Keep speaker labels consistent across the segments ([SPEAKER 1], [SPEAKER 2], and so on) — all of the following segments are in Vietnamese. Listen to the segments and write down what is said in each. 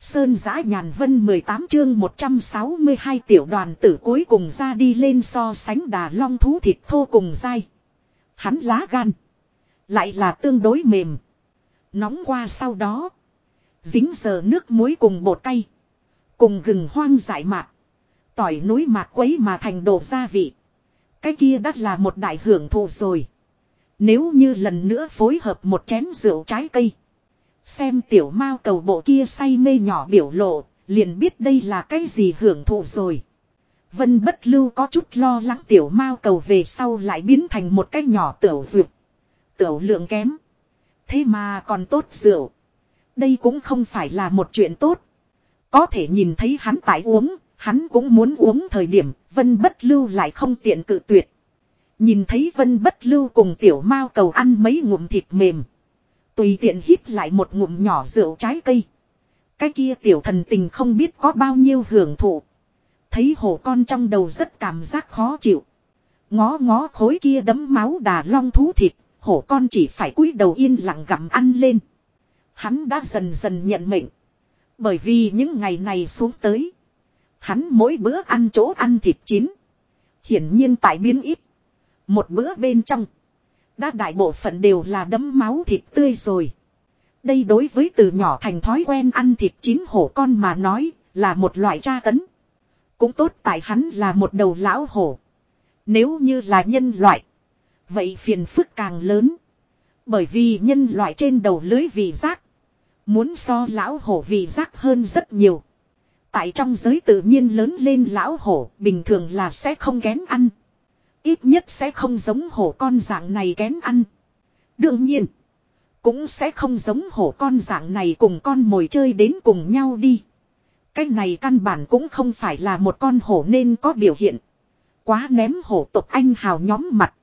[SPEAKER 1] Sơn giã nhàn vân 18 chương 162 tiểu đoàn tử cuối cùng ra đi lên so sánh đà long thú thịt thô cùng dai. Hắn lá gan. Lại là tương đối mềm. Nóng qua sau đó. Dính giờ nước muối cùng bột cay. Cùng gừng hoang dại mạc. Tỏi núi mạc quấy mà thành đồ gia vị. Cái kia đắt là một đại hưởng thụ rồi. Nếu như lần nữa phối hợp một chén rượu trái cây. Xem tiểu mao cầu bộ kia say mê nhỏ biểu lộ, liền biết đây là cái gì hưởng thụ rồi. Vân bất lưu có chút lo lắng tiểu mao cầu về sau lại biến thành một cái nhỏ tiểu dược. Tiểu lượng kém. Thế mà còn tốt rượu. Đây cũng không phải là một chuyện tốt. Có thể nhìn thấy hắn tại uống, hắn cũng muốn uống thời điểm, vân bất lưu lại không tiện cự tuyệt. Nhìn thấy vân bất lưu cùng tiểu mao cầu ăn mấy ngụm thịt mềm. Tùy tiện hít lại một ngụm nhỏ rượu trái cây. Cái kia tiểu thần tình không biết có bao nhiêu hưởng thụ. Thấy hổ con trong đầu rất cảm giác khó chịu. Ngó ngó khối kia đấm máu đà long thú thịt, hổ con chỉ phải cúi đầu yên lặng gặm ăn lên. Hắn đã dần dần nhận mệnh. Bởi vì những ngày này xuống tới. Hắn mỗi bữa ăn chỗ ăn thịt chín. Hiển nhiên tại biến ít. Một bữa bên trong. Đã đại bộ phận đều là đấm máu thịt tươi rồi. Đây đối với từ nhỏ thành thói quen ăn thịt chín hổ con mà nói là một loại tra tấn. Cũng tốt tại hắn là một đầu lão hổ. Nếu như là nhân loại. Vậy phiền phức càng lớn. Bởi vì nhân loại trên đầu lưới vị giác. Muốn so lão hổ vị giác hơn rất nhiều. Tại trong giới tự nhiên lớn lên lão hổ bình thường là sẽ không kén ăn. Ít nhất sẽ không giống hổ con dạng này kén ăn. Đương nhiên. Cũng sẽ không giống hổ con dạng này cùng con mồi chơi đến cùng nhau đi. Cái này căn bản cũng không phải là một con hổ nên có biểu hiện. Quá ném hổ tộc anh hào nhóm mặt.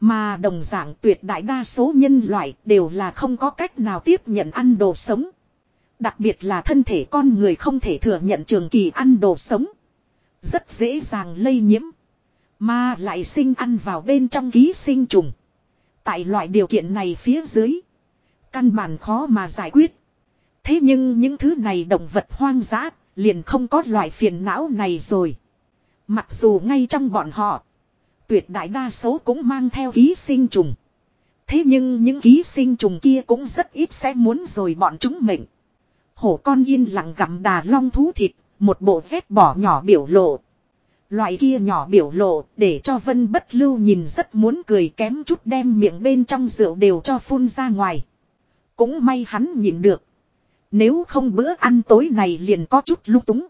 [SPEAKER 1] Mà đồng dạng tuyệt đại đa số nhân loại đều là không có cách nào tiếp nhận ăn đồ sống. Đặc biệt là thân thể con người không thể thừa nhận trường kỳ ăn đồ sống. Rất dễ dàng lây nhiễm. Mà lại sinh ăn vào bên trong ký sinh trùng. Tại loại điều kiện này phía dưới. Căn bản khó mà giải quyết. Thế nhưng những thứ này động vật hoang dã liền không có loại phiền não này rồi. Mặc dù ngay trong bọn họ. Tuyệt đại đa số cũng mang theo ký sinh trùng. Thế nhưng những ký sinh trùng kia cũng rất ít sẽ muốn rồi bọn chúng mệnh. Hổ con yên lặng gặm đà long thú thịt, một bộ vết bỏ nhỏ biểu lộ. Loại kia nhỏ biểu lộ để cho vân bất lưu nhìn rất muốn cười kém chút đem miệng bên trong rượu đều cho phun ra ngoài. Cũng may hắn nhìn được. Nếu không bữa ăn tối này liền có chút lung túng.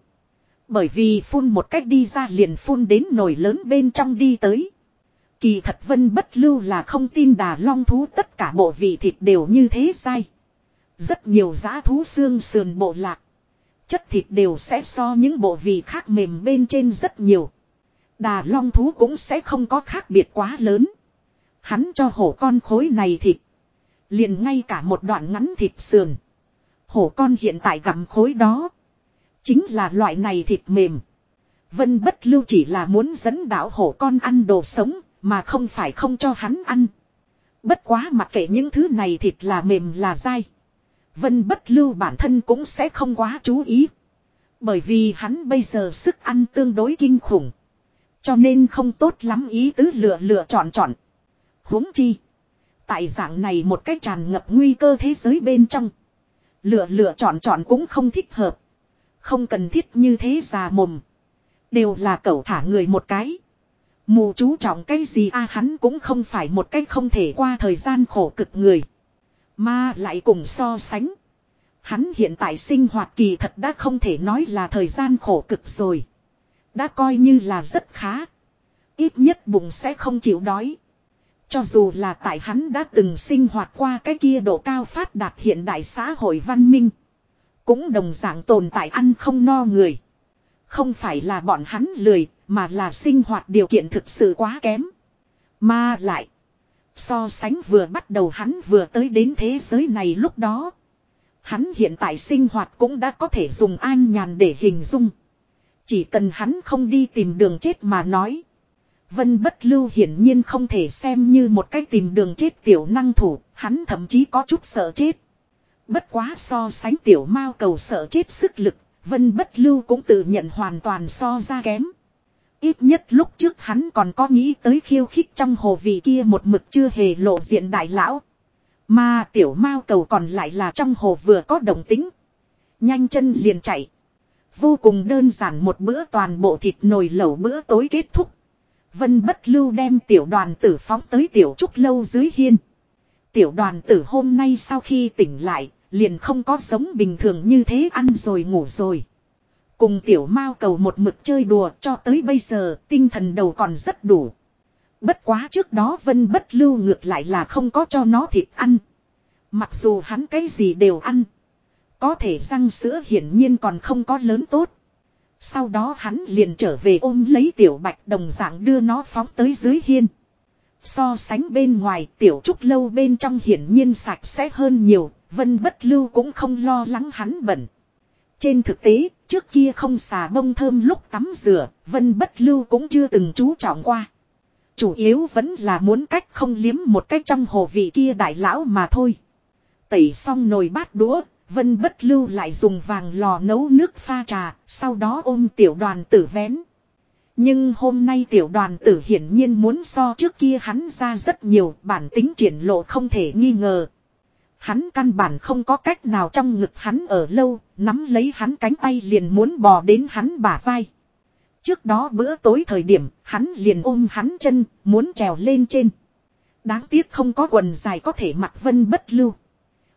[SPEAKER 1] Bởi vì phun một cách đi ra liền phun đến nồi lớn bên trong đi tới. Kỳ thật vân bất lưu là không tin đà long thú tất cả bộ vị thịt đều như thế sai. Rất nhiều giá thú xương sườn bộ lạc. Chất thịt đều sẽ so những bộ vị khác mềm bên trên rất nhiều. Đà long thú cũng sẽ không có khác biệt quá lớn. Hắn cho hổ con khối này thịt. Liền ngay cả một đoạn ngắn thịt sườn. Hổ con hiện tại gặm khối đó. Chính là loại này thịt mềm. Vân bất lưu chỉ là muốn dẫn đạo hổ con ăn đồ sống. Mà không phải không cho hắn ăn. Bất quá mặc kệ những thứ này thịt là mềm là dai. Vân bất lưu bản thân cũng sẽ không quá chú ý. Bởi vì hắn bây giờ sức ăn tương đối kinh khủng. Cho nên không tốt lắm ý tứ lựa lựa chọn chọn. huống chi. Tại dạng này một cách tràn ngập nguy cơ thế giới bên trong. Lựa lựa chọn chọn cũng không thích hợp. Không cần thiết như thế già mồm. Đều là cậu thả người một cái. Mù chú trọng cái gì a hắn cũng không phải một cách không thể qua thời gian khổ cực người. Mà lại cùng so sánh. Hắn hiện tại sinh hoạt kỳ thật đã không thể nói là thời gian khổ cực rồi. Đã coi như là rất khá. Ít nhất bụng sẽ không chịu đói. Cho dù là tại hắn đã từng sinh hoạt qua cái kia độ cao phát đạt hiện đại xã hội văn minh. Cũng đồng dạng tồn tại ăn không no người. Không phải là bọn hắn lười, mà là sinh hoạt điều kiện thực sự quá kém. Mà lại. So sánh vừa bắt đầu hắn vừa tới đến thế giới này lúc đó. Hắn hiện tại sinh hoạt cũng đã có thể dùng an nhàn để hình dung. Chỉ cần hắn không đi tìm đường chết mà nói. Vân bất lưu hiển nhiên không thể xem như một cách tìm đường chết tiểu năng thủ, hắn thậm chí có chút sợ chết. Bất quá so sánh tiểu mao cầu sợ chết sức lực, vân bất lưu cũng tự nhận hoàn toàn so ra kém. Ít nhất lúc trước hắn còn có nghĩ tới khiêu khích trong hồ vị kia một mực chưa hề lộ diện đại lão. Mà tiểu mao cầu còn lại là trong hồ vừa có đồng tính. Nhanh chân liền chạy. Vô cùng đơn giản một bữa toàn bộ thịt nồi lẩu bữa tối kết thúc. Vân bất lưu đem tiểu đoàn tử phóng tới tiểu trúc lâu dưới hiên. Tiểu đoàn tử hôm nay sau khi tỉnh lại, liền không có sống bình thường như thế ăn rồi ngủ rồi. Cùng tiểu mao cầu một mực chơi đùa cho tới bây giờ tinh thần đầu còn rất đủ. Bất quá trước đó vân bất lưu ngược lại là không có cho nó thịt ăn. Mặc dù hắn cái gì đều ăn. Có thể răng sữa hiển nhiên còn không có lớn tốt. Sau đó hắn liền trở về ôm lấy tiểu bạch đồng dạng đưa nó phóng tới dưới hiên. So sánh bên ngoài tiểu trúc lâu bên trong hiển nhiên sạch sẽ hơn nhiều, vân bất lưu cũng không lo lắng hắn bẩn. Trên thực tế, trước kia không xà bông thơm lúc tắm rửa, vân bất lưu cũng chưa từng chú trọng qua. Chủ yếu vẫn là muốn cách không liếm một cách trong hồ vị kia đại lão mà thôi. Tẩy xong nồi bát đũa, vân bất lưu lại dùng vàng lò nấu nước pha trà, sau đó ôm tiểu đoàn tử vén. Nhưng hôm nay tiểu đoàn tử hiển nhiên muốn so trước kia hắn ra rất nhiều bản tính triển lộ không thể nghi ngờ. Hắn căn bản không có cách nào trong ngực hắn ở lâu, nắm lấy hắn cánh tay liền muốn bò đến hắn bả vai. Trước đó bữa tối thời điểm, hắn liền ôm hắn chân, muốn trèo lên trên. Đáng tiếc không có quần dài có thể mặc vân bất lưu.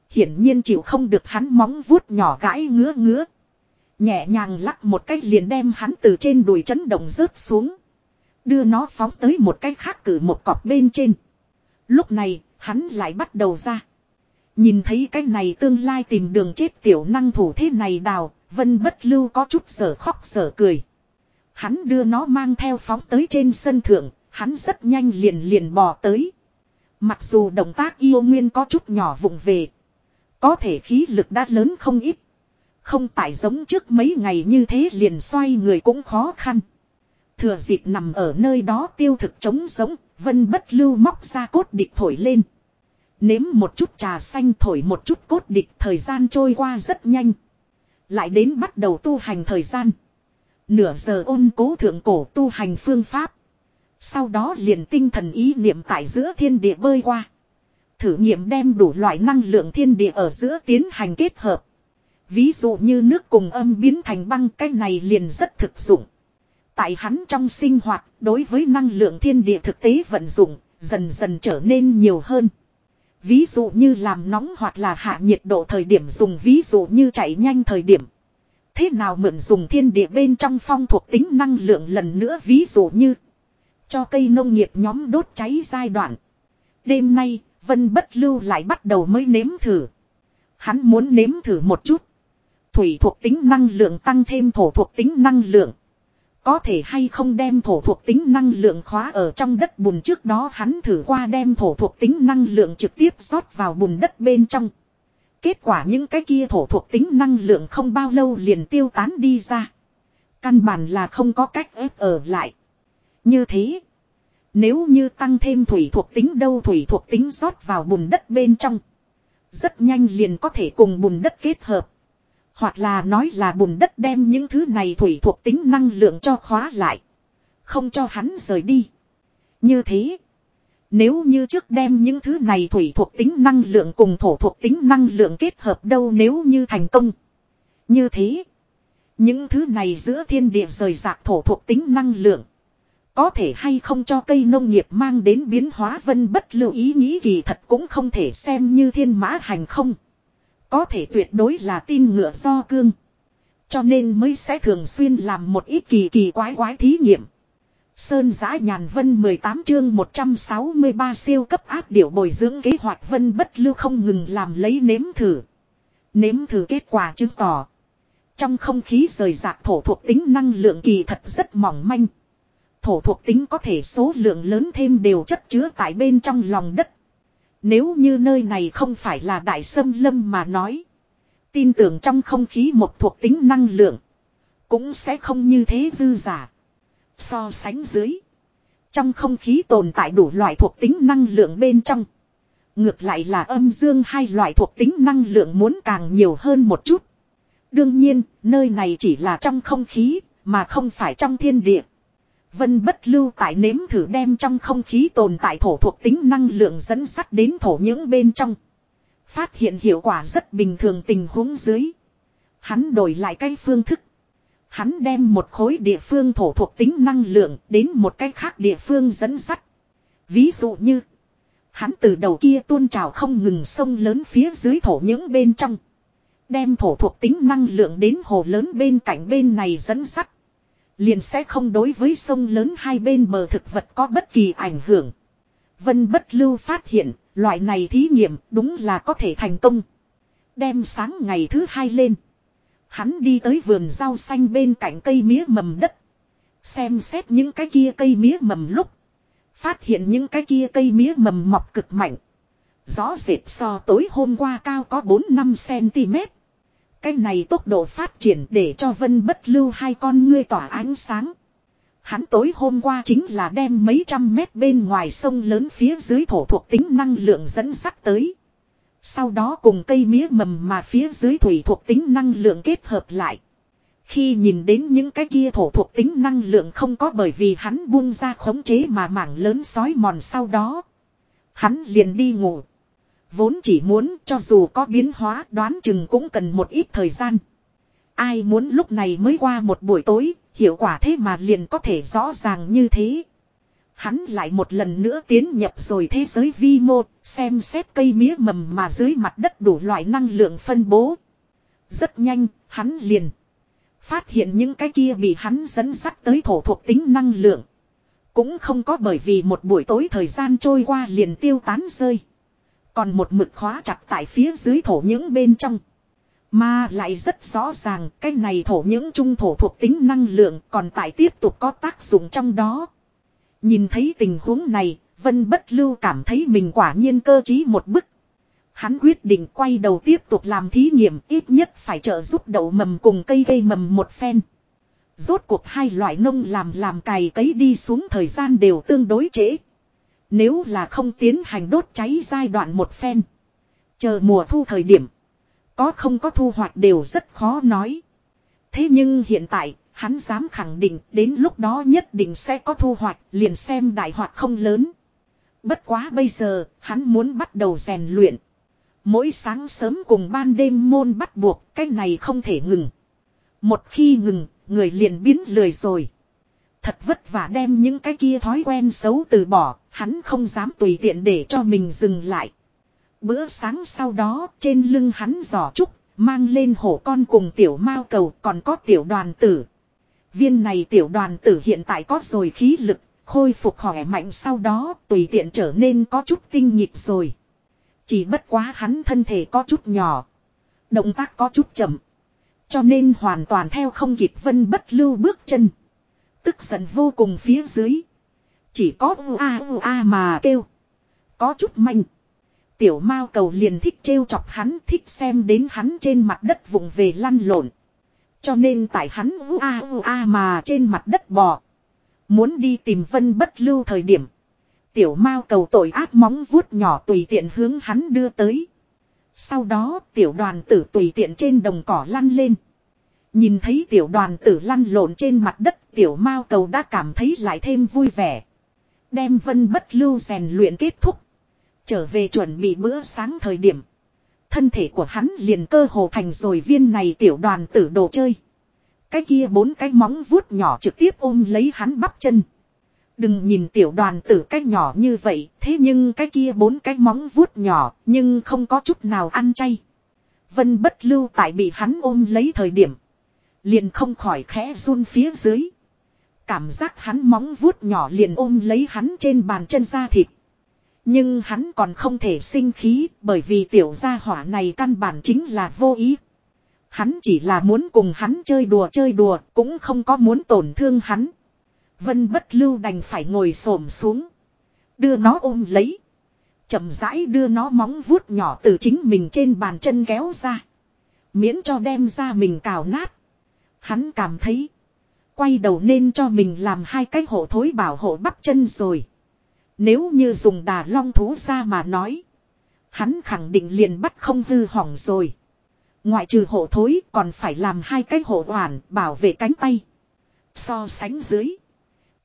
[SPEAKER 1] Hiển nhiên chịu không được hắn móng vuốt nhỏ gãi ngứa ngứa. Nhẹ nhàng lắc một cái liền đem hắn từ trên đùi chấn động rớt xuống. Đưa nó phóng tới một cái khác cử một cọp bên trên. Lúc này, hắn lại bắt đầu ra. Nhìn thấy cái này tương lai tìm đường chết tiểu năng thủ thế này đào, vân bất lưu có chút sở khóc sở cười. Hắn đưa nó mang theo phóng tới trên sân thượng, hắn rất nhanh liền liền bò tới. Mặc dù động tác yêu nguyên có chút nhỏ vụng về. Có thể khí lực đã lớn không ít. Không tại giống trước mấy ngày như thế liền xoay người cũng khó khăn. Thừa dịp nằm ở nơi đó tiêu thực trống giống, vân bất lưu móc ra cốt địch thổi lên. Nếm một chút trà xanh thổi một chút cốt địch thời gian trôi qua rất nhanh. Lại đến bắt đầu tu hành thời gian. Nửa giờ ôn cố thượng cổ tu hành phương pháp. Sau đó liền tinh thần ý niệm tại giữa thiên địa bơi qua. Thử nghiệm đem đủ loại năng lượng thiên địa ở giữa tiến hành kết hợp. Ví dụ như nước cùng âm biến thành băng cái này liền rất thực dụng. Tại hắn trong sinh hoạt, đối với năng lượng thiên địa thực tế vận dụng, dần dần trở nên nhiều hơn. Ví dụ như làm nóng hoặc là hạ nhiệt độ thời điểm dùng ví dụ như chạy nhanh thời điểm. Thế nào mượn dùng thiên địa bên trong phong thuộc tính năng lượng lần nữa ví dụ như cho cây nông nghiệp nhóm đốt cháy giai đoạn. Đêm nay, Vân Bất Lưu lại bắt đầu mới nếm thử. Hắn muốn nếm thử một chút. Thủy thuộc tính năng lượng tăng thêm thổ thuộc tính năng lượng. Có thể hay không đem thổ thuộc tính năng lượng khóa ở trong đất bùn trước đó hắn thử qua đem thổ thuộc tính năng lượng trực tiếp rót vào bùn đất bên trong. Kết quả những cái kia thổ thuộc tính năng lượng không bao lâu liền tiêu tán đi ra. Căn bản là không có cách ép ở lại. Như thế. Nếu như tăng thêm thủy thuộc tính đâu thủy thuộc tính rót vào bùn đất bên trong. Rất nhanh liền có thể cùng bùn đất kết hợp. Hoặc là nói là bùn đất đem những thứ này thủy thuộc tính năng lượng cho khóa lại. Không cho hắn rời đi. Như thế. Nếu như trước đem những thứ này thủy thuộc tính năng lượng cùng thổ thuộc tính năng lượng kết hợp đâu nếu như thành công. Như thế. Những thứ này giữa thiên địa rời rạc thổ thuộc tính năng lượng. Có thể hay không cho cây nông nghiệp mang đến biến hóa vân bất lưu ý nghĩ kỳ thật cũng không thể xem như thiên mã hành không. Có thể tuyệt đối là tin ngựa do cương. Cho nên mới sẽ thường xuyên làm một ít kỳ kỳ quái quái thí nghiệm. Sơn giã nhàn vân 18 chương 163 siêu cấp áp điểu bồi dưỡng kế hoạch vân bất lưu không ngừng làm lấy nếm thử. Nếm thử kết quả chứng tỏ. Trong không khí rời rạc thổ thuộc tính năng lượng kỳ thật rất mỏng manh. Thổ thuộc tính có thể số lượng lớn thêm đều chất chứa tại bên trong lòng đất. Nếu như nơi này không phải là đại sâm lâm mà nói. Tin tưởng trong không khí một thuộc tính năng lượng. Cũng sẽ không như thế dư giả. So sánh dưới. Trong không khí tồn tại đủ loại thuộc tính năng lượng bên trong. Ngược lại là âm dương hai loại thuộc tính năng lượng muốn càng nhiều hơn một chút. Đương nhiên, nơi này chỉ là trong không khí, mà không phải trong thiên địa. Vân bất lưu tại nếm thử đem trong không khí tồn tại thổ thuộc tính năng lượng dẫn sắt đến thổ những bên trong. Phát hiện hiệu quả rất bình thường tình huống dưới. Hắn đổi lại cái phương thức. Hắn đem một khối địa phương thổ thuộc tính năng lượng đến một cái khác địa phương dẫn sắt. Ví dụ như. Hắn từ đầu kia tuôn trào không ngừng sông lớn phía dưới thổ những bên trong. Đem thổ thuộc tính năng lượng đến hồ lớn bên cạnh bên này dẫn sắt. Liền sẽ không đối với sông lớn hai bên bờ thực vật có bất kỳ ảnh hưởng. Vân bất lưu phát hiện, loại này thí nghiệm đúng là có thể thành công. Đem sáng ngày thứ hai lên. Hắn đi tới vườn rau xanh bên cạnh cây mía mầm đất. Xem xét những cái kia cây mía mầm lúc. Phát hiện những cái kia cây mía mầm mọc cực mạnh. Rõ rệt so tối hôm qua cao có 4-5cm. Cái này tốc độ phát triển để cho vân bất lưu hai con ngươi tỏa ánh sáng. Hắn tối hôm qua chính là đem mấy trăm mét bên ngoài sông lớn phía dưới thổ thuộc tính năng lượng dẫn sắt tới. Sau đó cùng cây mía mầm mà phía dưới thủy thuộc tính năng lượng kết hợp lại. Khi nhìn đến những cái kia thổ thuộc tính năng lượng không có bởi vì hắn buông ra khống chế mà mảng lớn sói mòn sau đó. Hắn liền đi ngủ. Vốn chỉ muốn cho dù có biến hóa đoán chừng cũng cần một ít thời gian. Ai muốn lúc này mới qua một buổi tối, hiệu quả thế mà liền có thể rõ ràng như thế. Hắn lại một lần nữa tiến nhập rồi thế giới vi mô, xem xét cây mía mầm mà dưới mặt đất đủ loại năng lượng phân bố. Rất nhanh, hắn liền phát hiện những cái kia bị hắn dẫn dắt tới thổ thuộc tính năng lượng. Cũng không có bởi vì một buổi tối thời gian trôi qua liền tiêu tán rơi. Còn một mực khóa chặt tại phía dưới thổ những bên trong. Mà lại rất rõ ràng cái này thổ những trung thổ thuộc tính năng lượng còn tại tiếp tục có tác dụng trong đó. Nhìn thấy tình huống này, Vân Bất Lưu cảm thấy mình quả nhiên cơ trí một bức. Hắn quyết định quay đầu tiếp tục làm thí nghiệm ít nhất phải trợ giúp đậu mầm cùng cây gây mầm một phen. Rốt cuộc hai loại nông làm làm cày cấy đi xuống thời gian đều tương đối trễ. Nếu là không tiến hành đốt cháy giai đoạn một phen. Chờ mùa thu thời điểm. Có không có thu hoạch đều rất khó nói. Thế nhưng hiện tại, hắn dám khẳng định đến lúc đó nhất định sẽ có thu hoạch, liền xem đại hoạt không lớn. Bất quá bây giờ, hắn muốn bắt đầu rèn luyện. Mỗi sáng sớm cùng ban đêm môn bắt buộc, cái này không thể ngừng. Một khi ngừng, người liền biến lười rồi. Thật vất vả đem những cái kia thói quen xấu từ bỏ, hắn không dám tùy tiện để cho mình dừng lại. Bữa sáng sau đó, trên lưng hắn giỏ trúc, mang lên hổ con cùng tiểu mao cầu còn có tiểu đoàn tử. Viên này tiểu đoàn tử hiện tại có rồi khí lực, khôi phục khỏe mạnh sau đó tùy tiện trở nên có chút tinh nhịp rồi. Chỉ bất quá hắn thân thể có chút nhỏ. Động tác có chút chậm. Cho nên hoàn toàn theo không kịp vân bất lưu bước chân. Tức giận vô cùng phía dưới. Chỉ có u a u a mà kêu. Có chút manh. Tiểu mao cầu liền thích trêu chọc hắn, thích xem đến hắn trên mặt đất vùng về lăn lộn. Cho nên tại hắn u a u a mà trên mặt đất bò. Muốn đi tìm vân bất lưu thời điểm. Tiểu mao cầu tội ác móng vuốt nhỏ tùy tiện hướng hắn đưa tới. Sau đó, tiểu đoàn tử tùy tiện trên đồng cỏ lăn lên. Nhìn thấy tiểu đoàn tử lăn lộn trên mặt đất, tiểu mao cầu đã cảm thấy lại thêm vui vẻ. Đem vân bất lưu rèn luyện kết thúc. Trở về chuẩn bị bữa sáng thời điểm. Thân thể của hắn liền cơ hồ thành rồi viên này tiểu đoàn tử đồ chơi. Cái kia bốn cái móng vuốt nhỏ trực tiếp ôm lấy hắn bắp chân. Đừng nhìn tiểu đoàn tử cái nhỏ như vậy, thế nhưng cái kia bốn cái móng vuốt nhỏ, nhưng không có chút nào ăn chay. Vân bất lưu tại bị hắn ôm lấy thời điểm. Liền không khỏi khẽ run phía dưới. Cảm giác hắn móng vuốt nhỏ liền ôm lấy hắn trên bàn chân da thịt. Nhưng hắn còn không thể sinh khí bởi vì tiểu gia hỏa này căn bản chính là vô ý. Hắn chỉ là muốn cùng hắn chơi đùa chơi đùa, cũng không có muốn tổn thương hắn. Vân bất lưu đành phải ngồi xổm xuống. Đưa nó ôm lấy. chậm rãi đưa nó móng vuốt nhỏ từ chính mình trên bàn chân kéo ra. Miễn cho đem ra mình cào nát. Hắn cảm thấy. Quay đầu nên cho mình làm hai cái hộ thối bảo hộ bắp chân rồi. Nếu như dùng đà long thú ra mà nói. Hắn khẳng định liền bắt không hư hỏng rồi. Ngoại trừ hộ thối còn phải làm hai cái hộ hoàn bảo vệ cánh tay. So sánh dưới.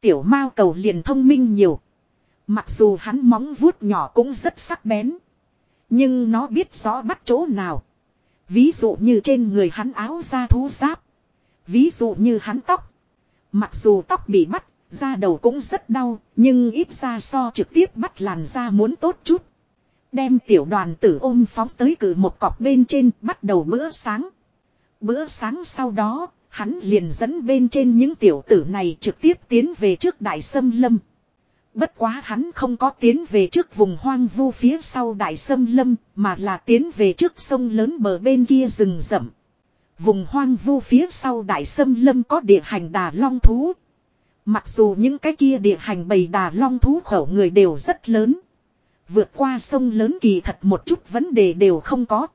[SPEAKER 1] Tiểu mao cầu liền thông minh nhiều. Mặc dù hắn móng vuốt nhỏ cũng rất sắc bén. Nhưng nó biết rõ bắt chỗ nào. Ví dụ như trên người hắn áo da thú giáp. Ví dụ như hắn tóc. Mặc dù tóc bị bắt, da đầu cũng rất đau, nhưng ít ra so trực tiếp bắt làn da muốn tốt chút. Đem tiểu đoàn tử ôm phóng tới cử một cọc bên trên bắt đầu bữa sáng. Bữa sáng sau đó, hắn liền dẫn bên trên những tiểu tử này trực tiếp tiến về trước đại sâm lâm. Bất quá hắn không có tiến về trước vùng hoang vu phía sau đại sâm lâm, mà là tiến về trước sông lớn bờ bên kia rừng rậm. Vùng hoang vu phía sau đại sâm lâm có địa hành đà long thú. Mặc dù những cái kia địa hành bầy đà long thú khẩu người đều rất lớn. Vượt qua sông lớn kỳ thật một chút vấn đề đều không có.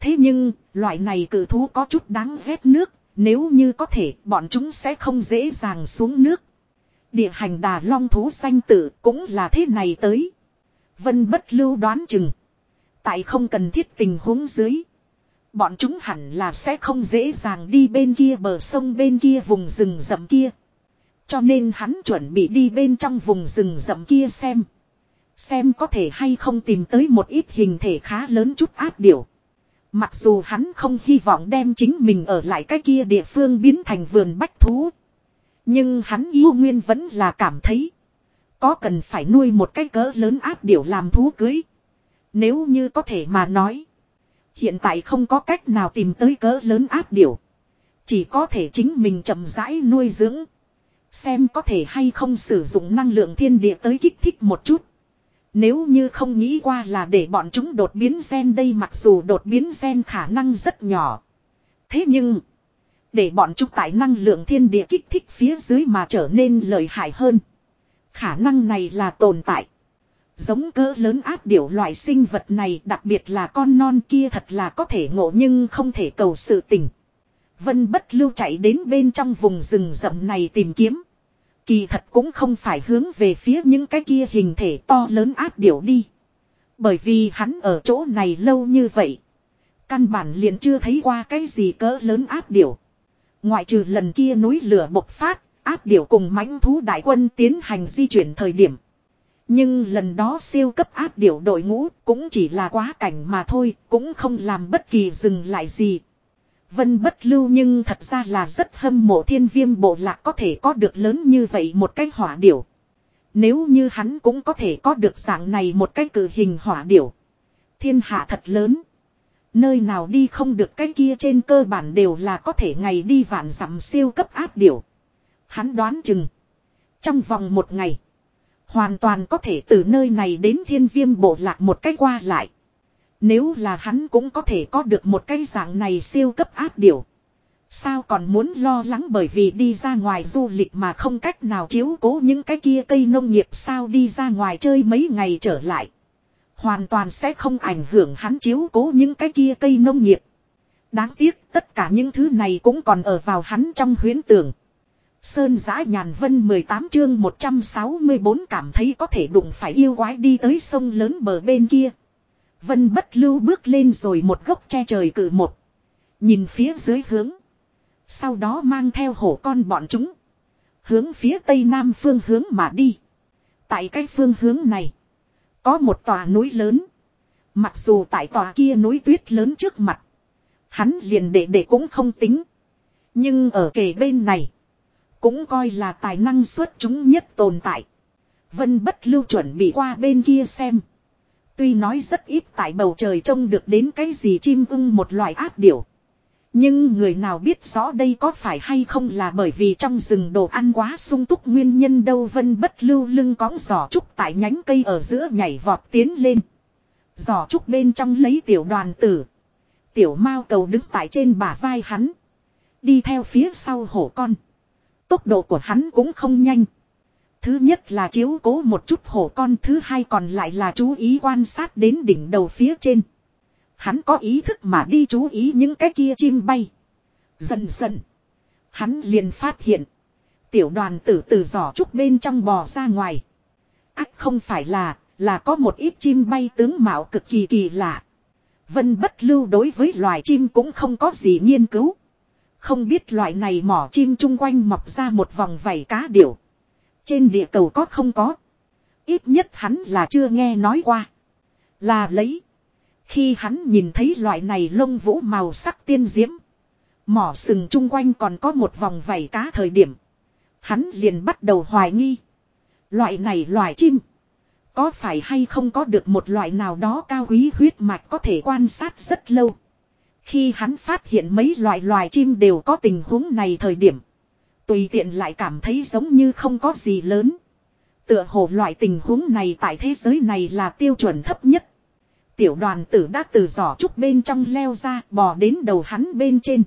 [SPEAKER 1] Thế nhưng, loại này cử thú có chút đáng ghét nước, nếu như có thể bọn chúng sẽ không dễ dàng xuống nước. Địa hành đà long thú xanh tử cũng là thế này tới. Vân bất lưu đoán chừng. Tại không cần thiết tình huống dưới. Bọn chúng hẳn là sẽ không dễ dàng đi bên kia bờ sông bên kia vùng rừng rậm kia. Cho nên hắn chuẩn bị đi bên trong vùng rừng rậm kia xem. Xem có thể hay không tìm tới một ít hình thể khá lớn chút áp điểu. Mặc dù hắn không hy vọng đem chính mình ở lại cái kia địa phương biến thành vườn bách thú. Nhưng hắn yêu nguyên vẫn là cảm thấy. Có cần phải nuôi một cái cỡ lớn áp điểu làm thú cưới. Nếu như có thể mà nói. Hiện tại không có cách nào tìm tới cỡ lớn áp điểu. Chỉ có thể chính mình chậm rãi nuôi dưỡng. Xem có thể hay không sử dụng năng lượng thiên địa tới kích thích một chút. Nếu như không nghĩ qua là để bọn chúng đột biến gen đây mặc dù đột biến gen khả năng rất nhỏ. Thế nhưng, để bọn chúng tại năng lượng thiên địa kích thích phía dưới mà trở nên lợi hại hơn. Khả năng này là tồn tại. Giống cỡ lớn áp điểu loại sinh vật này đặc biệt là con non kia thật là có thể ngộ nhưng không thể cầu sự tình. Vân bất lưu chạy đến bên trong vùng rừng rậm này tìm kiếm. Kỳ thật cũng không phải hướng về phía những cái kia hình thể to lớn áp điểu đi. Bởi vì hắn ở chỗ này lâu như vậy. Căn bản liền chưa thấy qua cái gì cỡ lớn áp điểu. Ngoại trừ lần kia núi lửa bộc phát, áp điểu cùng mãnh thú đại quân tiến hành di chuyển thời điểm. Nhưng lần đó siêu cấp áp điểu đội ngũ cũng chỉ là quá cảnh mà thôi, cũng không làm bất kỳ dừng lại gì. Vân bất lưu nhưng thật ra là rất hâm mộ thiên viêm bộ lạc có thể có được lớn như vậy một cái hỏa điểu. Nếu như hắn cũng có thể có được dạng này một cái cử hình hỏa điểu. Thiên hạ thật lớn. Nơi nào đi không được cái kia trên cơ bản đều là có thể ngày đi vạn dặm siêu cấp áp điểu. Hắn đoán chừng. Trong vòng một ngày. Hoàn toàn có thể từ nơi này đến thiên viêm bộ lạc một cách qua lại. Nếu là hắn cũng có thể có được một cái dạng này siêu cấp áp điểu. Sao còn muốn lo lắng bởi vì đi ra ngoài du lịch mà không cách nào chiếu cố những cái kia cây nông nghiệp sao đi ra ngoài chơi mấy ngày trở lại. Hoàn toàn sẽ không ảnh hưởng hắn chiếu cố những cái kia cây nông nghiệp. Đáng tiếc tất cả những thứ này cũng còn ở vào hắn trong huyến tưởng. Sơn giã nhàn vân 18 chương 164 cảm thấy có thể đụng phải yêu quái đi tới sông lớn bờ bên kia. Vân bất lưu bước lên rồi một gốc che trời cử một. Nhìn phía dưới hướng. Sau đó mang theo hổ con bọn chúng. Hướng phía tây nam phương hướng mà đi. Tại cái phương hướng này. Có một tòa núi lớn. Mặc dù tại tòa kia núi tuyết lớn trước mặt. Hắn liền để để cũng không tính. Nhưng ở kề bên này. Cũng coi là tài năng xuất chúng nhất tồn tại. Vân bất lưu chuẩn bị qua bên kia xem. Tuy nói rất ít tại bầu trời trông được đến cái gì chim ưng một loại ác điểu. Nhưng người nào biết rõ đây có phải hay không là bởi vì trong rừng đồ ăn quá sung túc nguyên nhân đâu vân bất lưu lưng cõng giỏ trúc tại nhánh cây ở giữa nhảy vọt tiến lên. Giỏ trúc bên trong lấy tiểu đoàn tử. Tiểu mao cầu đứng tại trên bả vai hắn. Đi theo phía sau hổ con. Tốc độ của hắn cũng không nhanh. Thứ nhất là chiếu cố một chút hổ con thứ hai còn lại là chú ý quan sát đến đỉnh đầu phía trên. Hắn có ý thức mà đi chú ý những cái kia chim bay. Dần dần. Hắn liền phát hiện. Tiểu đoàn tử từ giỏ trúc bên trong bò ra ngoài. ác không phải là, là có một ít chim bay tướng mạo cực kỳ kỳ lạ. Vân bất lưu đối với loài chim cũng không có gì nghiên cứu. Không biết loại này mỏ chim chung quanh mọc ra một vòng vảy cá điểu. Trên địa cầu có không có. Ít nhất hắn là chưa nghe nói qua. Là lấy. Khi hắn nhìn thấy loại này lông vũ màu sắc tiên diễm. Mỏ sừng chung quanh còn có một vòng vảy cá thời điểm. Hắn liền bắt đầu hoài nghi. Loại này loài chim. Có phải hay không có được một loại nào đó cao quý huyết mạch có thể quan sát rất lâu. Khi hắn phát hiện mấy loại loài chim đều có tình huống này thời điểm. Tùy tiện lại cảm thấy giống như không có gì lớn. Tựa hồ loại tình huống này tại thế giới này là tiêu chuẩn thấp nhất. Tiểu đoàn tử đã từ giỏ trúc bên trong leo ra bò đến đầu hắn bên trên.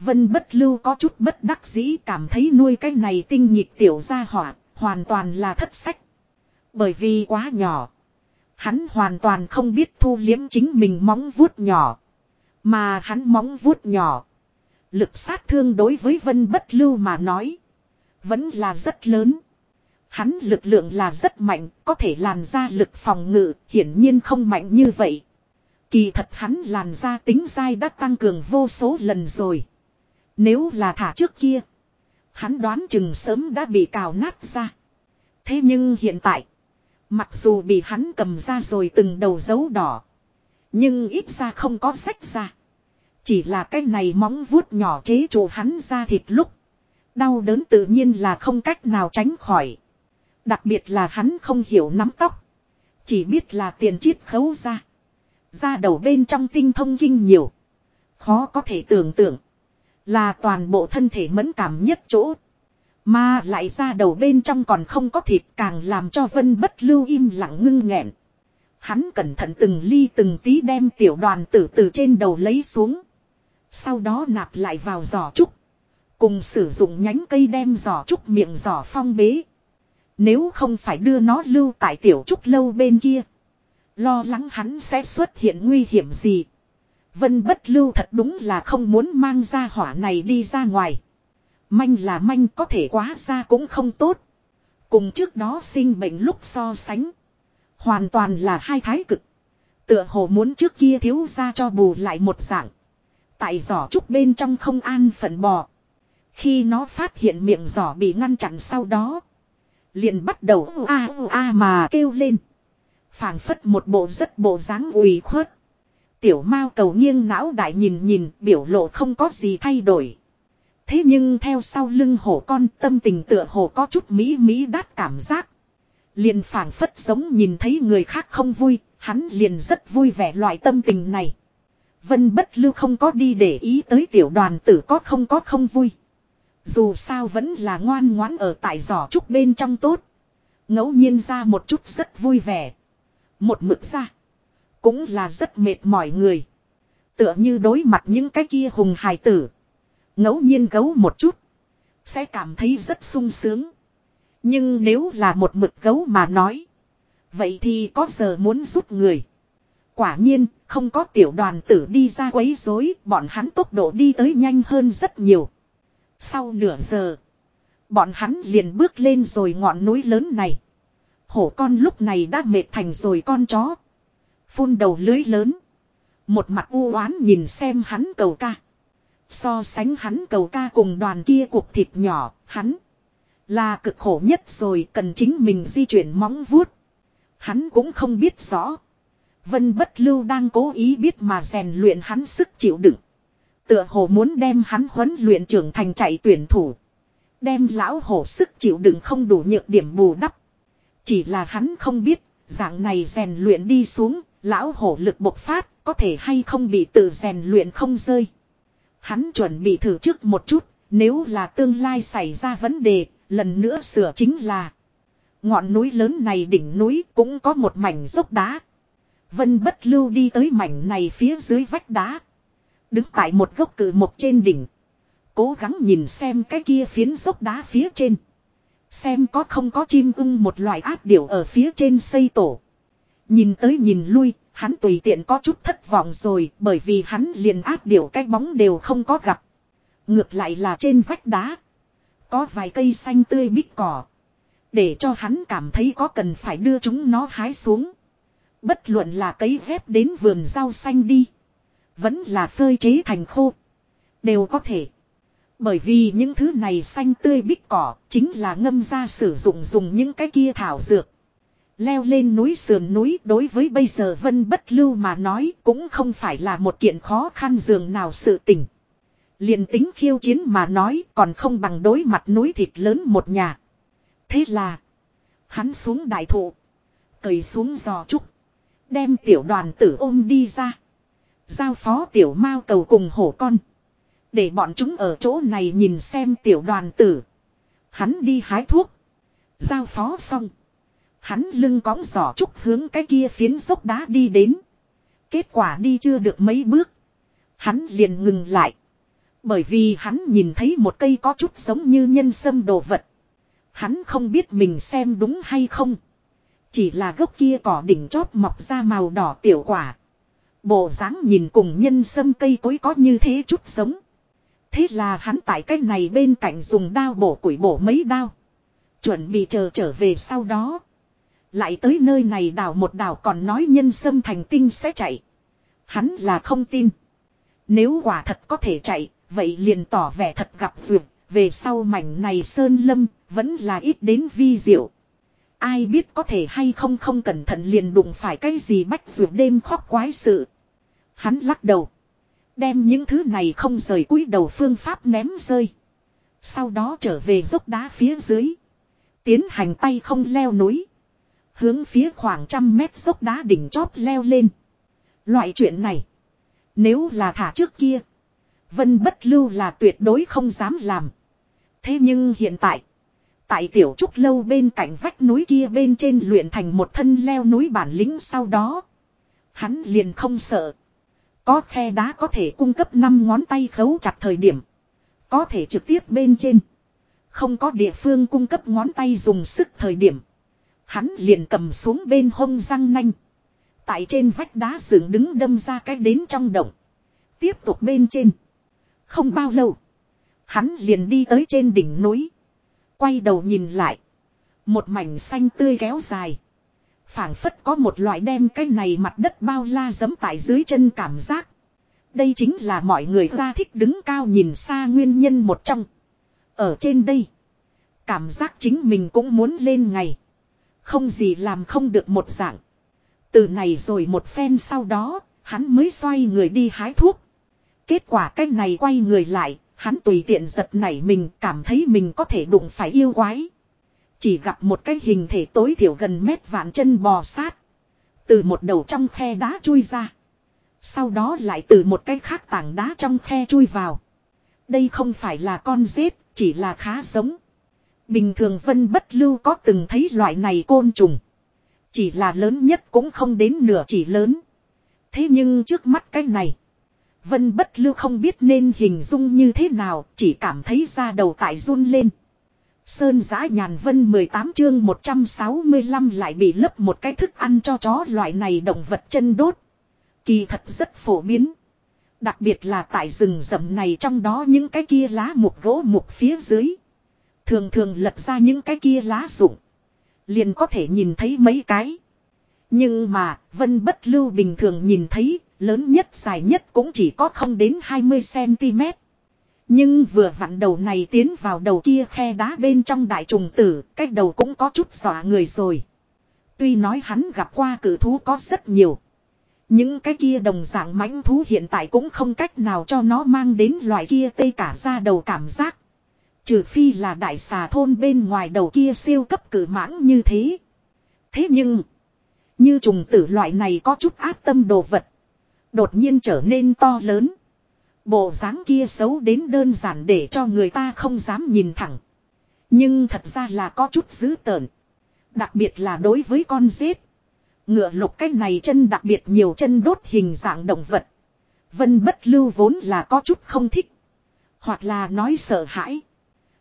[SPEAKER 1] Vân bất lưu có chút bất đắc dĩ cảm thấy nuôi cái này tinh nhịp tiểu gia hỏa, hoàn toàn là thất sách. Bởi vì quá nhỏ. Hắn hoàn toàn không biết thu liếm chính mình móng vuốt nhỏ. Mà hắn móng vuốt nhỏ. Lực sát thương đối với vân bất lưu mà nói. Vẫn là rất lớn. Hắn lực lượng là rất mạnh, có thể làn ra lực phòng ngự, hiển nhiên không mạnh như vậy. Kỳ thật hắn làn ra tính dai đã tăng cường vô số lần rồi. Nếu là thả trước kia, hắn đoán chừng sớm đã bị cào nát ra. Thế nhưng hiện tại, mặc dù bị hắn cầm ra rồi từng đầu dấu đỏ, nhưng ít ra không có sách ra. Chỉ là cái này móng vuốt nhỏ chế trụ hắn ra thịt lúc. Đau đớn tự nhiên là không cách nào tránh khỏi. Đặc biệt là hắn không hiểu nắm tóc. Chỉ biết là tiền chiết khấu ra. Ra đầu bên trong tinh thông kinh nhiều. Khó có thể tưởng tượng. Là toàn bộ thân thể mẫn cảm nhất chỗ. Mà lại ra đầu bên trong còn không có thịt càng làm cho vân bất lưu im lặng ngưng nghẹn. Hắn cẩn thận từng ly từng tí đem tiểu đoàn tử từ trên đầu lấy xuống. Sau đó nạp lại vào giỏ trúc. Cùng sử dụng nhánh cây đem giỏ trúc miệng giỏ phong bế. Nếu không phải đưa nó lưu tại tiểu trúc lâu bên kia. Lo lắng hắn sẽ xuất hiện nguy hiểm gì. Vân bất lưu thật đúng là không muốn mang ra hỏa này đi ra ngoài. Manh là manh có thể quá ra cũng không tốt. Cùng trước đó sinh bệnh lúc so sánh. Hoàn toàn là hai thái cực. Tựa hồ muốn trước kia thiếu ra cho bù lại một dạng. Tại giỏ trúc bên trong không an phận bò. Khi nó phát hiện miệng giỏ bị ngăn chặn sau đó. Liền bắt đầu a a mà kêu lên. phảng phất một bộ rất bộ dáng ủy khuất. Tiểu mao cầu nghiêng não đại nhìn nhìn biểu lộ không có gì thay đổi. Thế nhưng theo sau lưng hổ con tâm tình tựa hổ có chút mỹ mỹ đát cảm giác. Liền phảng phất giống nhìn thấy người khác không vui, hắn liền rất vui vẻ loại tâm tình này. Vân bất lưu không có đi để ý tới tiểu đoàn tử có không có không vui. Dù sao vẫn là ngoan ngoãn ở tại giỏ trúc bên trong tốt. ngẫu nhiên ra một chút rất vui vẻ. Một mực ra. Cũng là rất mệt mỏi người. Tựa như đối mặt những cái kia hùng hài tử. ngẫu nhiên gấu một chút. Sẽ cảm thấy rất sung sướng. Nhưng nếu là một mực gấu mà nói. Vậy thì có giờ muốn giúp người. Quả nhiên, không có tiểu đoàn tử đi ra quấy rối, bọn hắn tốc độ đi tới nhanh hơn rất nhiều. Sau nửa giờ, bọn hắn liền bước lên rồi ngọn núi lớn này. Hổ con lúc này đã mệt thành rồi con chó. Phun đầu lưới lớn. Một mặt u oán nhìn xem hắn cầu ca. So sánh hắn cầu ca cùng đoàn kia cuộc thịt nhỏ, hắn là cực khổ nhất rồi cần chính mình di chuyển móng vuốt. Hắn cũng không biết rõ. Vân bất lưu đang cố ý biết mà rèn luyện hắn sức chịu đựng. Tựa hồ muốn đem hắn huấn luyện trưởng thành chạy tuyển thủ. Đem lão hổ sức chịu đựng không đủ nhược điểm bù đắp. Chỉ là hắn không biết, dạng này rèn luyện đi xuống, lão hổ lực bộc phát, có thể hay không bị tự rèn luyện không rơi. Hắn chuẩn bị thử trước một chút, nếu là tương lai xảy ra vấn đề, lần nữa sửa chính là. Ngọn núi lớn này đỉnh núi cũng có một mảnh dốc đá. Vân bất lưu đi tới mảnh này phía dưới vách đá. Đứng tại một gốc cử một trên đỉnh. Cố gắng nhìn xem cái kia phiến dốc đá phía trên. Xem có không có chim ưng một loại áp điểu ở phía trên xây tổ. Nhìn tới nhìn lui, hắn tùy tiện có chút thất vọng rồi bởi vì hắn liền áp điểu cái bóng đều không có gặp. Ngược lại là trên vách đá. Có vài cây xanh tươi bít cỏ. Để cho hắn cảm thấy có cần phải đưa chúng nó hái xuống. Bất luận là cấy ghép đến vườn rau xanh đi. Vẫn là phơi chế thành khô. Đều có thể. Bởi vì những thứ này xanh tươi bích cỏ chính là ngâm ra sử dụng dùng những cái kia thảo dược. Leo lên núi sườn núi đối với bây giờ vân bất lưu mà nói cũng không phải là một kiện khó khăn dường nào sự tình. liền tính khiêu chiến mà nói còn không bằng đối mặt núi thịt lớn một nhà. Thế là, hắn xuống đại thụ. cầy xuống giò trúc. Đem tiểu đoàn tử ôm đi ra. Giao phó tiểu mao cầu cùng hổ con. Để bọn chúng ở chỗ này nhìn xem tiểu đoàn tử. Hắn đi hái thuốc. Giao phó xong. Hắn lưng cõng giỏ trúc hướng cái kia phiến dốc đá đi đến. Kết quả đi chưa được mấy bước. Hắn liền ngừng lại. Bởi vì hắn nhìn thấy một cây có chút giống như nhân sâm đồ vật. Hắn không biết mình xem đúng hay không. Chỉ là gốc kia cỏ đỉnh chót mọc ra màu đỏ tiểu quả. Bộ dáng nhìn cùng nhân sâm cây cối có như thế chút sống Thế là hắn tại cái này bên cạnh dùng đao bổ củi bổ mấy đao. Chuẩn bị chờ trở về sau đó. Lại tới nơi này đào một đào còn nói nhân sâm thành tinh sẽ chạy. Hắn là không tin. Nếu quả thật có thể chạy, vậy liền tỏ vẻ thật gặp vượt. Về sau mảnh này sơn lâm, vẫn là ít đến vi diệu. Ai biết có thể hay không không cẩn thận liền đụng phải cái gì bách vượt đêm khóc quái sự. Hắn lắc đầu. Đem những thứ này không rời cúi đầu phương pháp ném rơi. Sau đó trở về dốc đá phía dưới. Tiến hành tay không leo núi. Hướng phía khoảng trăm mét dốc đá đỉnh chóp leo lên. Loại chuyện này. Nếu là thả trước kia. Vân bất lưu là tuyệt đối không dám làm. Thế nhưng hiện tại. Tại tiểu trúc lâu bên cạnh vách núi kia bên trên luyện thành một thân leo núi bản lĩnh sau đó. Hắn liền không sợ. Có khe đá có thể cung cấp 5 ngón tay khấu chặt thời điểm. Có thể trực tiếp bên trên. Không có địa phương cung cấp ngón tay dùng sức thời điểm. Hắn liền cầm xuống bên hông răng nanh. Tại trên vách đá dựng đứng đâm ra cái đến trong động. Tiếp tục bên trên. Không bao lâu. Hắn liền đi tới trên đỉnh núi. Quay đầu nhìn lại. Một mảnh xanh tươi kéo dài phảng phất có một loại đem cái này mặt đất bao la giấm tại dưới chân cảm giác. Đây chính là mọi người ra thích đứng cao nhìn xa nguyên nhân một trong. Ở trên đây, cảm giác chính mình cũng muốn lên ngày. Không gì làm không được một dạng. Từ này rồi một phen sau đó, hắn mới xoay người đi hái thuốc. Kết quả cái này quay người lại, hắn tùy tiện giật nảy mình cảm thấy mình có thể đụng phải yêu quái. Chỉ gặp một cái hình thể tối thiểu gần mét vạn chân bò sát. Từ một đầu trong khe đá chui ra. Sau đó lại từ một cái khác tảng đá trong khe chui vào. Đây không phải là con rết, chỉ là khá giống. Bình thường Vân Bất Lưu có từng thấy loại này côn trùng. Chỉ là lớn nhất cũng không đến nửa chỉ lớn. Thế nhưng trước mắt cái này. Vân Bất Lưu không biết nên hình dung như thế nào, chỉ cảm thấy da đầu tại run lên. Sơn giã nhàn vân 18 chương 165 lại bị lấp một cái thức ăn cho chó loại này động vật chân đốt. Kỳ thật rất phổ biến. Đặc biệt là tại rừng rậm này trong đó những cái kia lá mục gỗ mục phía dưới. Thường thường lật ra những cái kia lá rụng. Liền có thể nhìn thấy mấy cái. Nhưng mà, vân bất lưu bình thường nhìn thấy, lớn nhất dài nhất cũng chỉ có không đến 20cm. Nhưng vừa vặn đầu này tiến vào đầu kia khe đá bên trong đại trùng tử, cách đầu cũng có chút dọa người rồi. Tuy nói hắn gặp qua cử thú có rất nhiều. Những cái kia đồng dạng mãnh thú hiện tại cũng không cách nào cho nó mang đến loại kia tê cả ra đầu cảm giác. Trừ phi là đại xà thôn bên ngoài đầu kia siêu cấp cử mãng như thế. Thế nhưng, như trùng tử loại này có chút áp tâm đồ vật. Đột nhiên trở nên to lớn. Bộ dáng kia xấu đến đơn giản để cho người ta không dám nhìn thẳng. Nhưng thật ra là có chút dữ tợn. Đặc biệt là đối với con rết. Ngựa lục cái này chân đặc biệt nhiều chân đốt hình dạng động vật. Vân bất lưu vốn là có chút không thích. Hoặc là nói sợ hãi.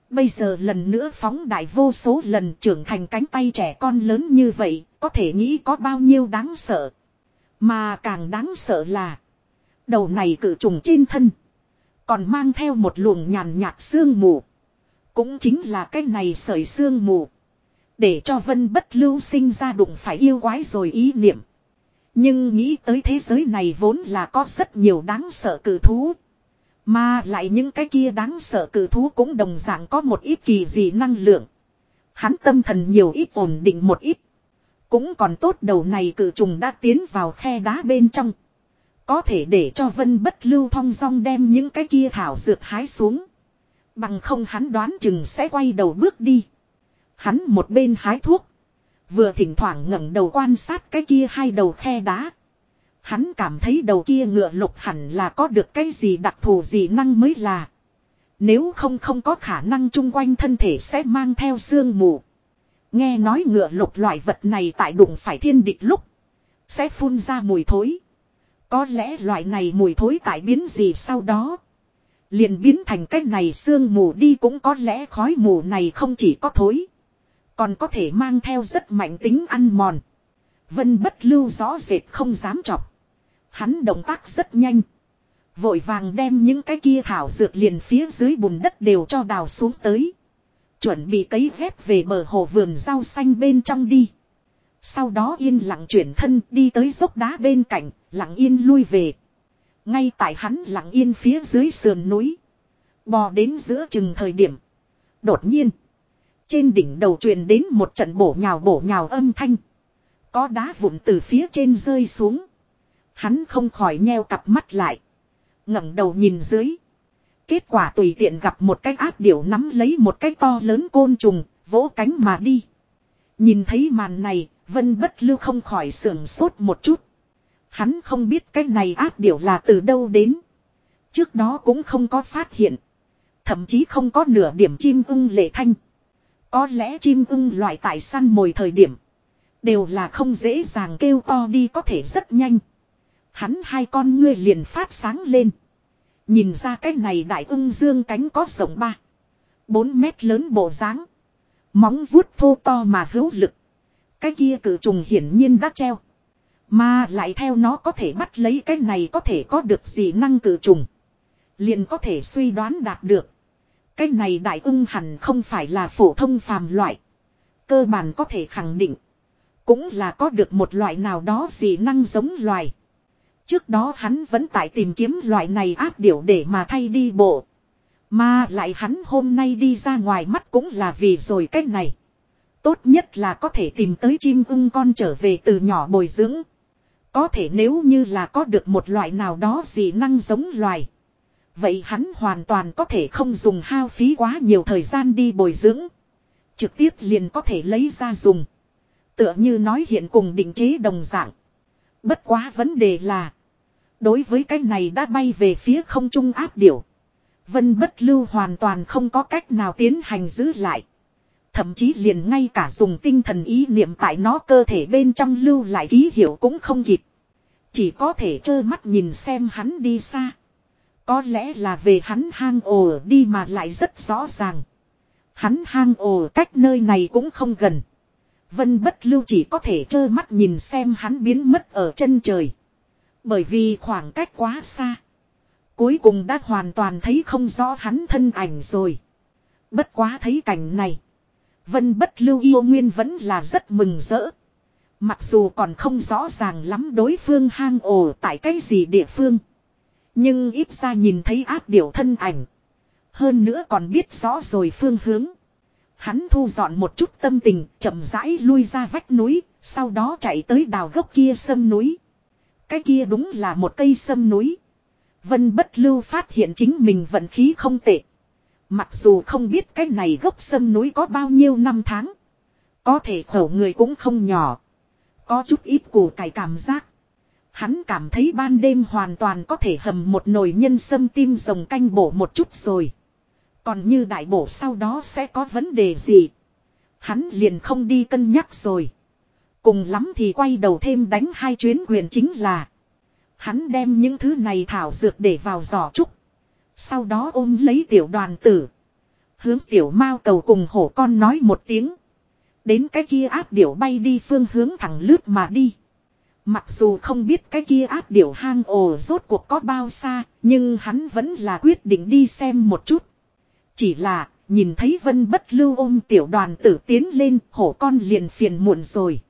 [SPEAKER 1] Bây giờ lần nữa phóng đại vô số lần trưởng thành cánh tay trẻ con lớn như vậy, có thể nghĩ có bao nhiêu đáng sợ. Mà càng đáng sợ là, Đầu này cử trùng trên thân. Còn mang theo một luồng nhàn nhạt xương mù. Cũng chính là cái này sợi xương mù. Để cho vân bất lưu sinh ra đụng phải yêu quái rồi ý niệm. Nhưng nghĩ tới thế giới này vốn là có rất nhiều đáng sợ cử thú. Mà lại những cái kia đáng sợ cử thú cũng đồng dạng có một ít kỳ gì năng lượng. Hắn tâm thần nhiều ít ổn định một ít. Cũng còn tốt đầu này cử trùng đã tiến vào khe đá bên trong. Có thể để cho vân bất lưu thong dong đem những cái kia thảo dược hái xuống. Bằng không hắn đoán chừng sẽ quay đầu bước đi. Hắn một bên hái thuốc. Vừa thỉnh thoảng ngẩng đầu quan sát cái kia hai đầu khe đá. Hắn cảm thấy đầu kia ngựa lục hẳn là có được cái gì đặc thù gì năng mới là. Nếu không không có khả năng chung quanh thân thể sẽ mang theo sương mù. Nghe nói ngựa lục loại vật này tại đụng phải thiên địch lúc. Sẽ phun ra mùi thối. Có lẽ loại này mùi thối tại biến gì sau đó. Liền biến thành cái này sương mù đi cũng có lẽ khói mù này không chỉ có thối. Còn có thể mang theo rất mạnh tính ăn mòn. Vân bất lưu rõ rệt không dám chọc. Hắn động tác rất nhanh. Vội vàng đem những cái kia thảo dược liền phía dưới bùn đất đều cho đào xuống tới. Chuẩn bị cấy ghép về bờ hồ vườn rau xanh bên trong đi. Sau đó yên lặng chuyển thân đi tới dốc đá bên cạnh, lặng yên lui về. Ngay tại hắn lặng yên phía dưới sườn núi. Bò đến giữa chừng thời điểm. Đột nhiên. Trên đỉnh đầu truyền đến một trận bổ nhào bổ nhào âm thanh. Có đá vụn từ phía trên rơi xuống. Hắn không khỏi nheo cặp mắt lại. ngẩng đầu nhìn dưới. Kết quả tùy tiện gặp một cái áp điểu nắm lấy một cái to lớn côn trùng, vỗ cánh mà đi. Nhìn thấy màn này, Vân Bất Lưu không khỏi sưởng sốt một chút. Hắn không biết cái này áp điểu là từ đâu đến. Trước đó cũng không có phát hiện. Thậm chí không có nửa điểm chim ưng lệ thanh. Có lẽ chim ưng loại tại săn mồi thời điểm. Đều là không dễ dàng kêu to đi có thể rất nhanh. Hắn hai con ngươi liền phát sáng lên. Nhìn ra cái này đại ưng dương cánh có rộng ba, bốn mét lớn bộ dáng Móng vuốt thô to mà hữu lực. Cái kia cử trùng hiển nhiên đã treo. Mà lại theo nó có thể bắt lấy cái này có thể có được gì năng cử trùng. Liền có thể suy đoán đạt được. Cái này đại ưng hẳn không phải là phổ thông phàm loại. Cơ bản có thể khẳng định. Cũng là có được một loại nào đó gì năng giống loài. Trước đó hắn vẫn tại tìm kiếm loại này áp điểu để mà thay đi bộ. Mà lại hắn hôm nay đi ra ngoài mắt cũng là vì rồi cách này. Tốt nhất là có thể tìm tới chim ưng con trở về từ nhỏ bồi dưỡng. Có thể nếu như là có được một loại nào đó gì năng giống loài. Vậy hắn hoàn toàn có thể không dùng hao phí quá nhiều thời gian đi bồi dưỡng. Trực tiếp liền có thể lấy ra dùng. Tựa như nói hiện cùng định chế đồng dạng. Bất quá vấn đề là. Đối với cái này đã bay về phía không trung áp điểu. Vân bất lưu hoàn toàn không có cách nào tiến hành giữ lại. Thậm chí liền ngay cả dùng tinh thần ý niệm tại nó cơ thể bên trong lưu lại ký hiệu cũng không kịp. Chỉ có thể trơ mắt nhìn xem hắn đi xa. Có lẽ là về hắn hang ổ đi mà lại rất rõ ràng. Hắn hang ổ cách nơi này cũng không gần. Vân bất lưu chỉ có thể trơ mắt nhìn xem hắn biến mất ở chân trời. Bởi vì khoảng cách quá xa. Cuối cùng đã hoàn toàn thấy không rõ hắn thân ảnh rồi. Bất quá thấy cảnh này. Vân bất lưu yêu nguyên vẫn là rất mừng rỡ. Mặc dù còn không rõ ràng lắm đối phương hang ổ tại cái gì địa phương. Nhưng ít ra nhìn thấy áp điểu thân ảnh. Hơn nữa còn biết rõ rồi phương hướng. Hắn thu dọn một chút tâm tình, chậm rãi lui ra vách núi, sau đó chạy tới đào gốc kia sâm núi. Cái kia đúng là một cây sâm núi. Vân bất lưu phát hiện chính mình vận khí không tệ. Mặc dù không biết cái này gốc sâm núi có bao nhiêu năm tháng. Có thể khẩu người cũng không nhỏ. Có chút ít củ cải cảm giác. Hắn cảm thấy ban đêm hoàn toàn có thể hầm một nồi nhân sâm tim rồng canh bổ một chút rồi. Còn như đại bổ sau đó sẽ có vấn đề gì. Hắn liền không đi cân nhắc rồi. Cùng lắm thì quay đầu thêm đánh hai chuyến quyền chính là. Hắn đem những thứ này thảo dược để vào giỏ trúc. Sau đó ôm lấy tiểu đoàn tử. Hướng tiểu mao cầu cùng hổ con nói một tiếng. Đến cái kia áp điểu bay đi phương hướng thẳng lướt mà đi. Mặc dù không biết cái kia áp điểu hang ồ rốt cuộc có bao xa, nhưng hắn vẫn là quyết định đi xem một chút. Chỉ là, nhìn thấy vân bất lưu ôm tiểu đoàn tử tiến lên, hổ con liền phiền muộn rồi.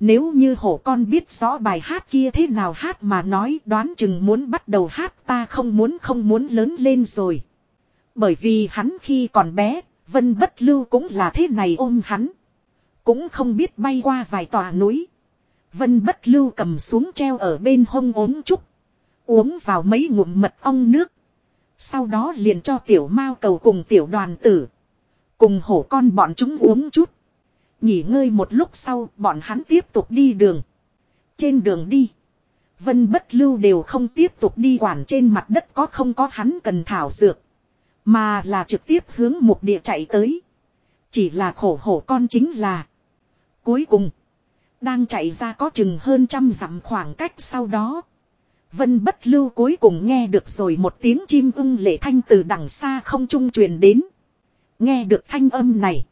[SPEAKER 1] Nếu như hổ con biết rõ bài hát kia thế nào hát mà nói đoán chừng muốn bắt đầu hát ta không muốn không muốn lớn lên rồi. Bởi vì hắn khi còn bé, vân bất lưu cũng là thế này ôm hắn. Cũng không biết bay qua vài tòa núi. Vân bất lưu cầm xuống treo ở bên hông ốm trúc. Uống vào mấy ngụm mật ong nước. Sau đó liền cho tiểu mao cầu cùng tiểu đoàn tử. Cùng hổ con bọn chúng uống chút. Nghỉ ngơi một lúc sau, bọn hắn tiếp tục đi đường. Trên đường đi. Vân bất lưu đều không tiếp tục đi quản trên mặt đất có không có hắn cần thảo dược. Mà là trực tiếp hướng một địa chạy tới. Chỉ là khổ hổ con chính là. Cuối cùng. Đang chạy ra có chừng hơn trăm dặm khoảng cách sau đó. Vân bất lưu cuối cùng nghe được rồi một tiếng chim ưng lệ thanh từ đằng xa không trung truyền đến. Nghe được thanh âm này.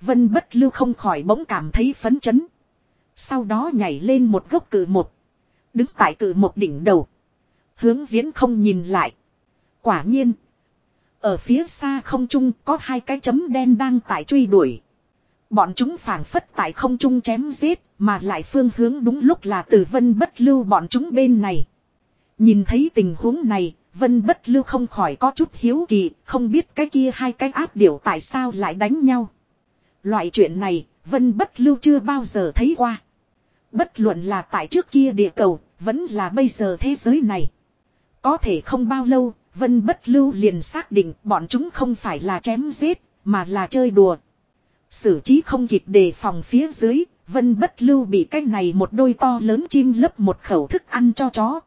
[SPEAKER 1] Vân bất lưu không khỏi bỗng cảm thấy phấn chấn. Sau đó nhảy lên một gốc cự một. Đứng tại cự một đỉnh đầu. Hướng viễn không nhìn lại. Quả nhiên. Ở phía xa không trung có hai cái chấm đen đang tại truy đuổi. Bọn chúng phảng phất tại không trung chém giết, mà lại phương hướng đúng lúc là từ vân bất lưu bọn chúng bên này. Nhìn thấy tình huống này, vân bất lưu không khỏi có chút hiếu kỳ, không biết cái kia hai cái áp điểu tại sao lại đánh nhau. Loại chuyện này, vân bất lưu chưa bao giờ thấy qua. Bất luận là tại trước kia địa cầu, vẫn là bây giờ thế giới này. Có thể không bao lâu, vân bất lưu liền xác định bọn chúng không phải là chém giết, mà là chơi đùa. Sử trí không kịp đề phòng phía dưới, vân bất lưu bị cái này một đôi to lớn chim lấp một khẩu thức ăn cho chó.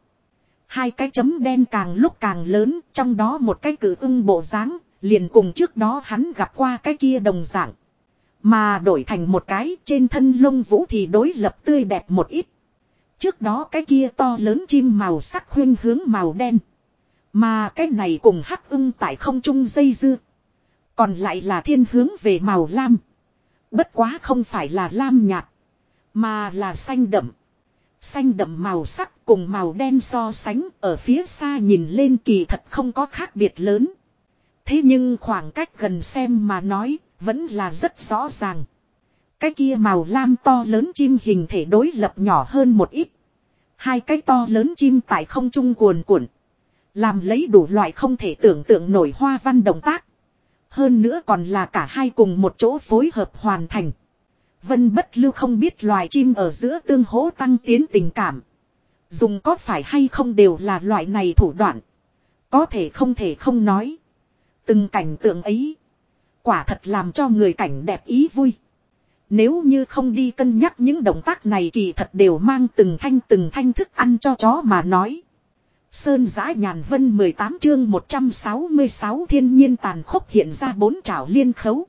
[SPEAKER 1] Hai cái chấm đen càng lúc càng lớn, trong đó một cái cử ưng bộ dáng liền cùng trước đó hắn gặp qua cái kia đồng dạng. Mà đổi thành một cái, trên thân lông vũ thì đối lập tươi đẹp một ít. Trước đó cái kia to lớn chim màu sắc khuyên hướng màu đen. Mà cái này cùng hắc ưng tại không trung dây dưa. Còn lại là thiên hướng về màu lam. Bất quá không phải là lam nhạt. Mà là xanh đậm. Xanh đậm màu sắc cùng màu đen so sánh ở phía xa nhìn lên kỳ thật không có khác biệt lớn. Thế nhưng khoảng cách gần xem mà nói vẫn là rất rõ ràng. Cái kia màu lam to lớn chim hình thể đối lập nhỏ hơn một ít. Hai cái to lớn chim tại không trung cuồn cuộn. Làm lấy đủ loại không thể tưởng tượng nổi hoa văn động tác. Hơn nữa còn là cả hai cùng một chỗ phối hợp hoàn thành. Vân bất lưu không biết loài chim ở giữa tương hỗ tăng tiến tình cảm. Dùng có phải hay không đều là loại này thủ đoạn. Có thể không thể không nói. Từng cảnh tượng ấy. Quả thật làm cho người cảnh đẹp ý vui. Nếu như không đi cân nhắc những động tác này kỳ thật đều mang từng thanh từng thanh thức ăn cho chó mà nói. Sơn giã nhàn vân 18 chương 166 thiên nhiên tàn khốc hiện ra bốn trảo liên khấu.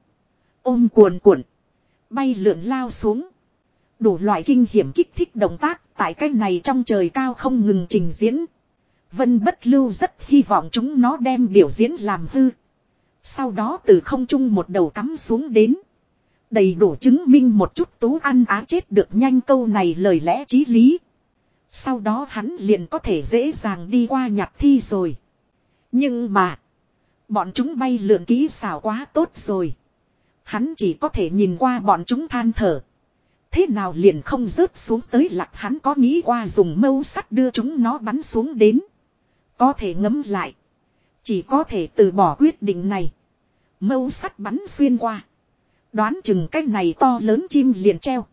[SPEAKER 1] Ôm cuồn cuộn. Bay lượn lao xuống. Đủ loại kinh hiểm kích thích động tác tại cái này trong trời cao không ngừng trình diễn. Vân bất lưu rất hy vọng chúng nó đem biểu diễn làm hư. Sau đó từ không trung một đầu cắm xuống đến. Đầy đủ chứng minh một chút tú ăn á chết được nhanh câu này lời lẽ trí lý. Sau đó hắn liền có thể dễ dàng đi qua nhặt thi rồi. Nhưng mà. Bọn chúng bay lượn kỹ xảo quá tốt rồi. Hắn chỉ có thể nhìn qua bọn chúng than thở. Thế nào liền không rớt xuống tới lạc hắn có nghĩ qua dùng mâu sắt đưa chúng nó bắn xuống đến. Có thể ngấm lại. Chỉ có thể từ bỏ quyết định này. Mâu sắt bắn xuyên qua. Đoán chừng cái này to lớn chim liền treo.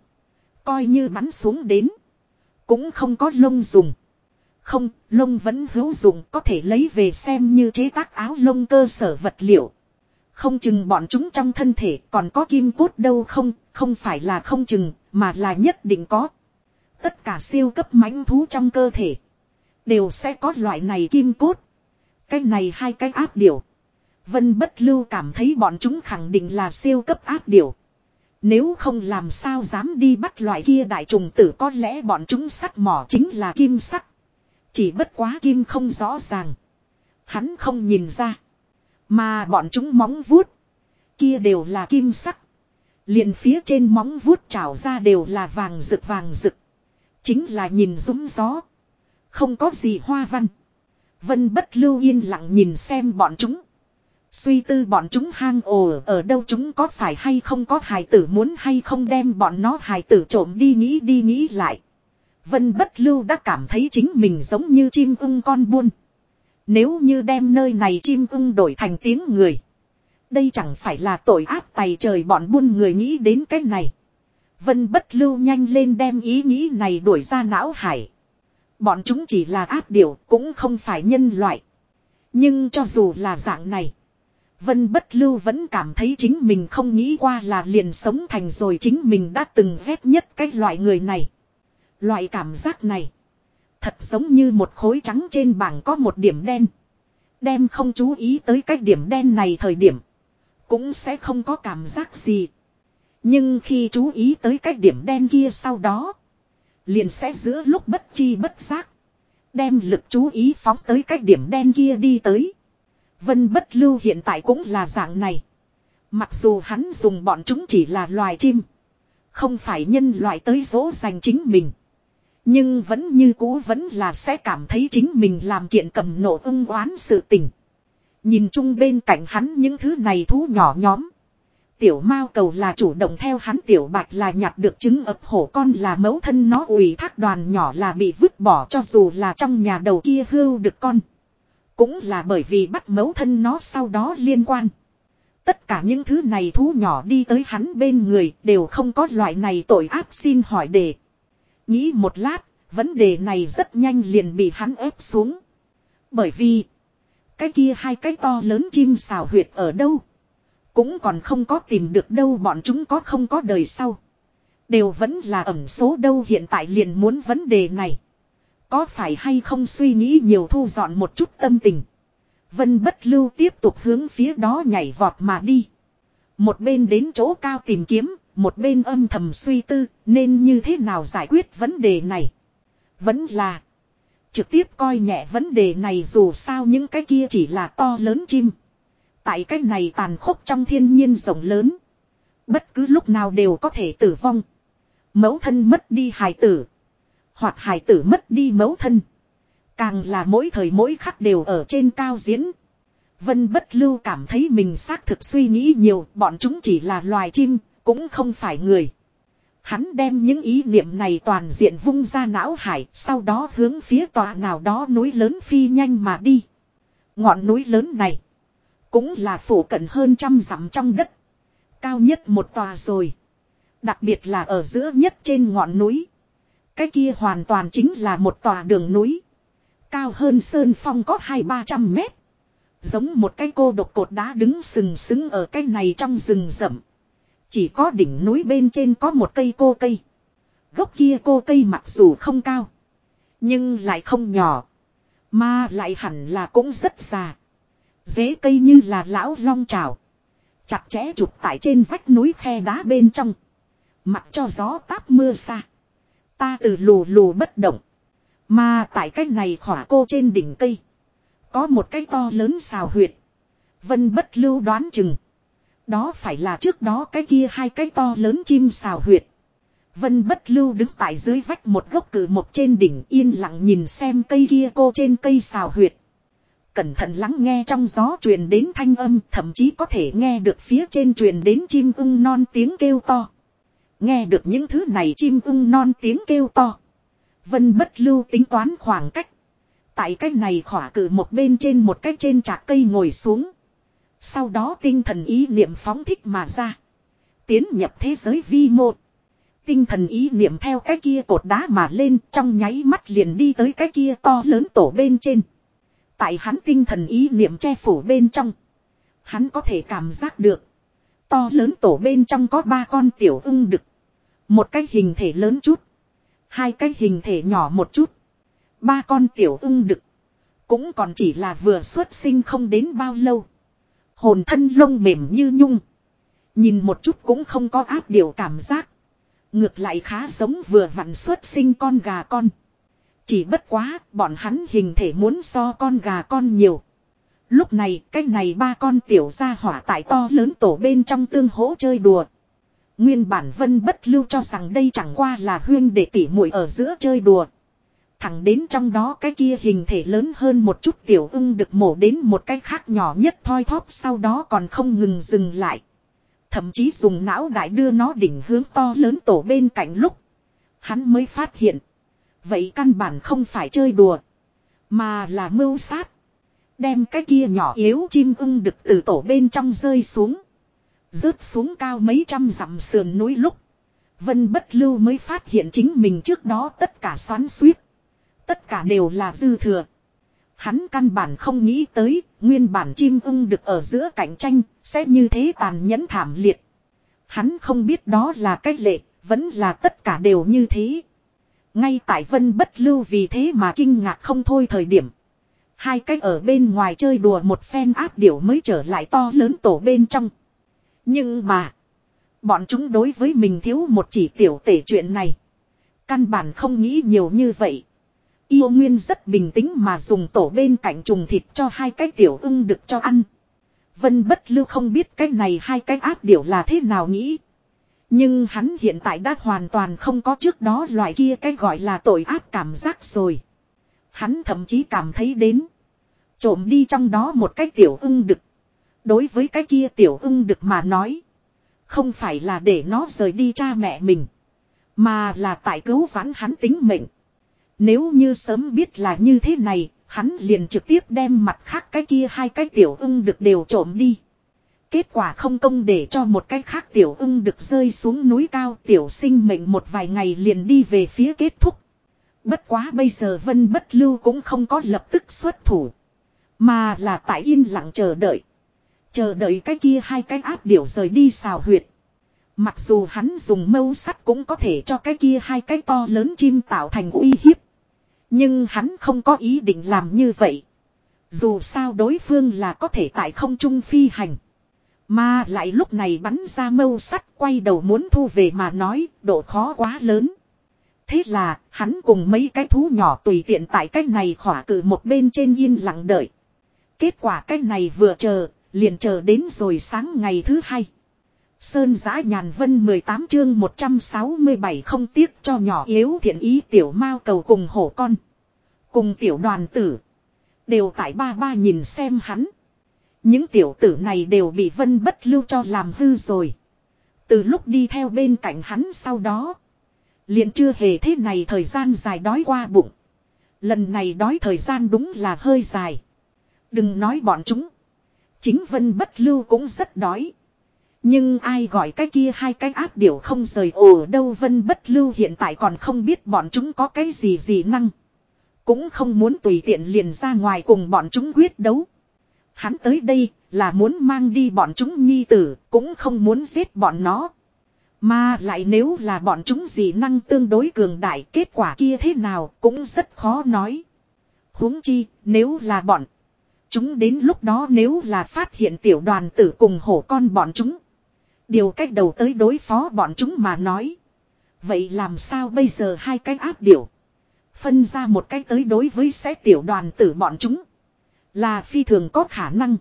[SPEAKER 1] Coi như bắn xuống đến. Cũng không có lông dùng. Không, lông vẫn hữu dụng có thể lấy về xem như chế tác áo lông cơ sở vật liệu. Không chừng bọn chúng trong thân thể còn có kim cốt đâu không, không phải là không chừng, mà là nhất định có. Tất cả siêu cấp mãnh thú trong cơ thể đều sẽ có loại này kim cốt. Cái này hai cái áp điểu. Vân bất lưu cảm thấy bọn chúng khẳng định là siêu cấp áp điểu. Nếu không làm sao dám đi bắt loại kia đại trùng tử, có lẽ bọn chúng sắt mỏ chính là kim sắt. Chỉ bất quá kim không rõ ràng. Hắn không nhìn ra. Mà bọn chúng móng vuốt. Kia đều là kim sắc. Liền phía trên móng vuốt trào ra đều là vàng rực vàng rực. Chính là nhìn rúng gió. Không có gì hoa văn. Vân bất lưu yên lặng nhìn xem bọn chúng. Suy tư bọn chúng hang ồ ở đâu chúng có phải hay không có hài tử muốn hay không đem bọn nó hài tử trộm đi nghĩ đi nghĩ lại. Vân bất lưu đã cảm thấy chính mình giống như chim ưng con buôn. Nếu như đem nơi này chim ưng đổi thành tiếng người. Đây chẳng phải là tội ác tày trời bọn buôn người nghĩ đến cái này. Vân bất lưu nhanh lên đem ý nghĩ này đuổi ra não hải. Bọn chúng chỉ là ác điều cũng không phải nhân loại. Nhưng cho dù là dạng này. Vân bất lưu vẫn cảm thấy chính mình không nghĩ qua là liền sống thành rồi chính mình đã từng ghét nhất cái loại người này. Loại cảm giác này. Thật giống như một khối trắng trên bảng có một điểm đen. Đem không chú ý tới cái điểm đen này thời điểm. Cũng sẽ không có cảm giác gì. Nhưng khi chú ý tới cái điểm đen kia sau đó. Liền sẽ giữa lúc bất chi bất giác. Đem lực chú ý phóng tới cái điểm đen kia đi tới. Vân bất lưu hiện tại cũng là dạng này. Mặc dù hắn dùng bọn chúng chỉ là loài chim. Không phải nhân loại tới dỗ dành chính mình. Nhưng vẫn như cũ vẫn là sẽ cảm thấy chính mình làm kiện cầm nổ ưng oán sự tình. Nhìn chung bên cạnh hắn những thứ này thú nhỏ nhóm. Tiểu mao cầu là chủ động theo hắn tiểu bạch là nhặt được trứng ập hổ con là mẫu thân nó ủy thác đoàn nhỏ là bị vứt bỏ cho dù là trong nhà đầu kia hưu được con. Cũng là bởi vì bắt mẫu thân nó sau đó liên quan. Tất cả những thứ này thú nhỏ đi tới hắn bên người đều không có loại này tội ác xin hỏi đề. Nghĩ một lát, vấn đề này rất nhanh liền bị hắn ép xuống. Bởi vì, cái kia hai cái to lớn chim xào huyệt ở đâu? Cũng còn không có tìm được đâu bọn chúng có không có đời sau. Đều vẫn là ẩm số đâu hiện tại liền muốn vấn đề này. Có phải hay không suy nghĩ nhiều thu dọn một chút tâm tình. Vân bất lưu tiếp tục hướng phía đó nhảy vọt mà đi. Một bên đến chỗ cao tìm kiếm, một bên âm thầm suy tư, nên như thế nào giải quyết vấn đề này. Vẫn là trực tiếp coi nhẹ vấn đề này dù sao những cái kia chỉ là to lớn chim. Tại cái này tàn khốc trong thiên nhiên rộng lớn. Bất cứ lúc nào đều có thể tử vong. Mẫu thân mất đi hài tử. Hoặc hài tử mất đi mẫu thân. Càng là mỗi thời mỗi khắc đều ở trên cao diễn. Vân bất lưu cảm thấy mình xác thực suy nghĩ nhiều, bọn chúng chỉ là loài chim, cũng không phải người. Hắn đem những ý niệm này toàn diện vung ra não hải, sau đó hướng phía tòa nào đó núi lớn phi nhanh mà đi. Ngọn núi lớn này, cũng là phủ cận hơn trăm dặm trong đất. Cao nhất một tòa rồi. Đặc biệt là ở giữa nhất trên ngọn núi. Cái kia hoàn toàn chính là một tòa đường núi. Cao hơn sơn phong có hai ba trăm mét. Giống một cái cô độc cột đá đứng sừng sững ở cái này trong rừng rậm. Chỉ có đỉnh núi bên trên có một cây cô cây. Gốc kia cô cây mặc dù không cao. Nhưng lại không nhỏ. Mà lại hẳn là cũng rất già. Dế cây như là lão long trào. Chặt chẽ chụp tại trên vách núi khe đá bên trong. Mặc cho gió táp mưa xa. Ta từ lù lù bất động. Mà tại cái này khỏa cô trên đỉnh cây. Có một cái to lớn xào huyệt. Vân bất lưu đoán chừng. Đó phải là trước đó cái kia hai cái to lớn chim xào huyệt. Vân bất lưu đứng tại dưới vách một gốc cử một trên đỉnh yên lặng nhìn xem cây kia cô trên cây xào huyệt. Cẩn thận lắng nghe trong gió truyền đến thanh âm, thậm chí có thể nghe được phía trên truyền đến chim ưng non tiếng kêu to. Nghe được những thứ này, chim ưng non tiếng kêu to. Vân bất lưu tính toán khoảng cách. Tại cách này khỏa cử một bên trên một cách trên trạc cây ngồi xuống. Sau đó tinh thần ý niệm phóng thích mà ra. Tiến nhập thế giới vi một Tinh thần ý niệm theo cái kia cột đá mà lên, trong nháy mắt liền đi tới cái kia to lớn tổ bên trên. Tại hắn tinh thần ý niệm che phủ bên trong. Hắn có thể cảm giác được. To lớn tổ bên trong có ba con tiểu ưng đực. Một cái hình thể lớn chút. Hai cái hình thể nhỏ một chút. Ba con tiểu ưng đực. Cũng còn chỉ là vừa xuất sinh không đến bao lâu. Hồn thân lông mềm như nhung. Nhìn một chút cũng không có áp điều cảm giác. Ngược lại khá giống vừa vặn xuất sinh con gà con. Chỉ bất quá, bọn hắn hình thể muốn so con gà con nhiều. Lúc này, cái này ba con tiểu ra hỏa tại to lớn tổ bên trong tương hỗ chơi đùa. Nguyên bản vân bất lưu cho rằng đây chẳng qua là huyên để tỉ muội ở giữa chơi đùa. Thẳng đến trong đó cái kia hình thể lớn hơn một chút tiểu ưng được mổ đến một cái khác nhỏ nhất thoi thóp sau đó còn không ngừng dừng lại. Thậm chí dùng não đại đưa nó đỉnh hướng to lớn tổ bên cạnh lúc. Hắn mới phát hiện. Vậy căn bản không phải chơi đùa. Mà là mưu sát. Đem cái kia nhỏ yếu chim ưng được từ tổ bên trong rơi xuống. Rớt xuống cao mấy trăm dặm sườn núi lúc. Vân bất lưu mới phát hiện chính mình trước đó tất cả xoắn suýt. Tất cả đều là dư thừa. Hắn căn bản không nghĩ tới, nguyên bản chim ưng được ở giữa cạnh tranh, sẽ như thế tàn nhẫn thảm liệt. Hắn không biết đó là cách lệ, vẫn là tất cả đều như thế. Ngay tại vân bất lưu vì thế mà kinh ngạc không thôi thời điểm. Hai cách ở bên ngoài chơi đùa một phen áp điểu mới trở lại to lớn tổ bên trong. Nhưng mà, bọn chúng đối với mình thiếu một chỉ tiểu tể chuyện này. Căn bản không nghĩ nhiều như vậy. Yêu Nguyên rất bình tĩnh mà dùng tổ bên cạnh trùng thịt cho hai cái tiểu ưng được cho ăn. Vân bất lưu không biết cái này hai cái áp điểu là thế nào nghĩ. Nhưng hắn hiện tại đã hoàn toàn không có trước đó loại kia cái gọi là tội ác cảm giác rồi. Hắn thậm chí cảm thấy đến. Trộm đi trong đó một cái tiểu ưng đực. Đối với cái kia tiểu ưng đực mà nói. Không phải là để nó rời đi cha mẹ mình. Mà là tại cứu vãn hắn tính mệnh. Nếu như sớm biết là như thế này, hắn liền trực tiếp đem mặt khác cái kia hai cái tiểu ưng được đều trộm đi. Kết quả không công để cho một cái khác tiểu ưng được rơi xuống núi cao, tiểu sinh mệnh một vài ngày liền đi về phía kết thúc. Bất quá bây giờ vân bất lưu cũng không có lập tức xuất thủ. Mà là tại yên lặng chờ đợi. Chờ đợi cái kia hai cái áp điểu rời đi xào huyệt. Mặc dù hắn dùng mâu sắt cũng có thể cho cái kia hai cái to lớn chim tạo thành uy hiếp. Nhưng hắn không có ý định làm như vậy. Dù sao đối phương là có thể tại không trung phi hành. Mà lại lúc này bắn ra mâu sắt quay đầu muốn thu về mà nói độ khó quá lớn. Thế là hắn cùng mấy cái thú nhỏ tùy tiện tại cái này khỏa cử một bên trên yên lặng đợi. Kết quả cái này vừa chờ, liền chờ đến rồi sáng ngày thứ hai. Sơn giã nhàn vân 18 chương 167 không tiếc cho nhỏ yếu thiện ý tiểu mao cầu cùng hổ con. Cùng tiểu đoàn tử. Đều tại ba ba nhìn xem hắn. Những tiểu tử này đều bị vân bất lưu cho làm hư rồi. Từ lúc đi theo bên cạnh hắn sau đó. liền chưa hề thế này thời gian dài đói qua bụng. Lần này đói thời gian đúng là hơi dài. Đừng nói bọn chúng. Chính vân bất lưu cũng rất đói. Nhưng ai gọi cái kia hai cái áp điểu không rời ồ đâu vân bất lưu hiện tại còn không biết bọn chúng có cái gì gì năng. Cũng không muốn tùy tiện liền ra ngoài cùng bọn chúng quyết đấu. Hắn tới đây là muốn mang đi bọn chúng nhi tử, cũng không muốn giết bọn nó. Mà lại nếu là bọn chúng gì năng tương đối cường đại kết quả kia thế nào cũng rất khó nói. huống chi, nếu là bọn. Chúng đến lúc đó nếu là phát hiện tiểu đoàn tử cùng hổ con bọn chúng. Điều cách đầu tới đối phó bọn chúng mà nói. Vậy làm sao bây giờ hai cái áp điều. Phân ra một cách tới đối với sẽ tiểu đoàn tử bọn chúng. Là phi thường có khả năng.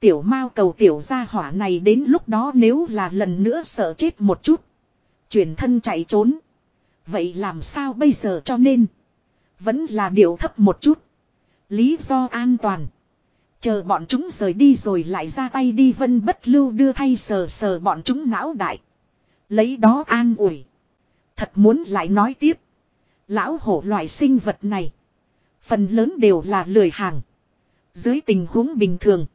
[SPEAKER 1] Tiểu mao cầu tiểu gia hỏa này đến lúc đó nếu là lần nữa sợ chết một chút. Chuyển thân chạy trốn. Vậy làm sao bây giờ cho nên. Vẫn là điều thấp một chút. Lý do an toàn. Chờ bọn chúng rời đi rồi lại ra tay đi vân bất lưu đưa thay sờ sờ bọn chúng não đại. Lấy đó an ủi. Thật muốn lại nói tiếp. Lão hổ loại sinh vật này. Phần lớn đều là lười hàng. Dưới tình huống bình thường.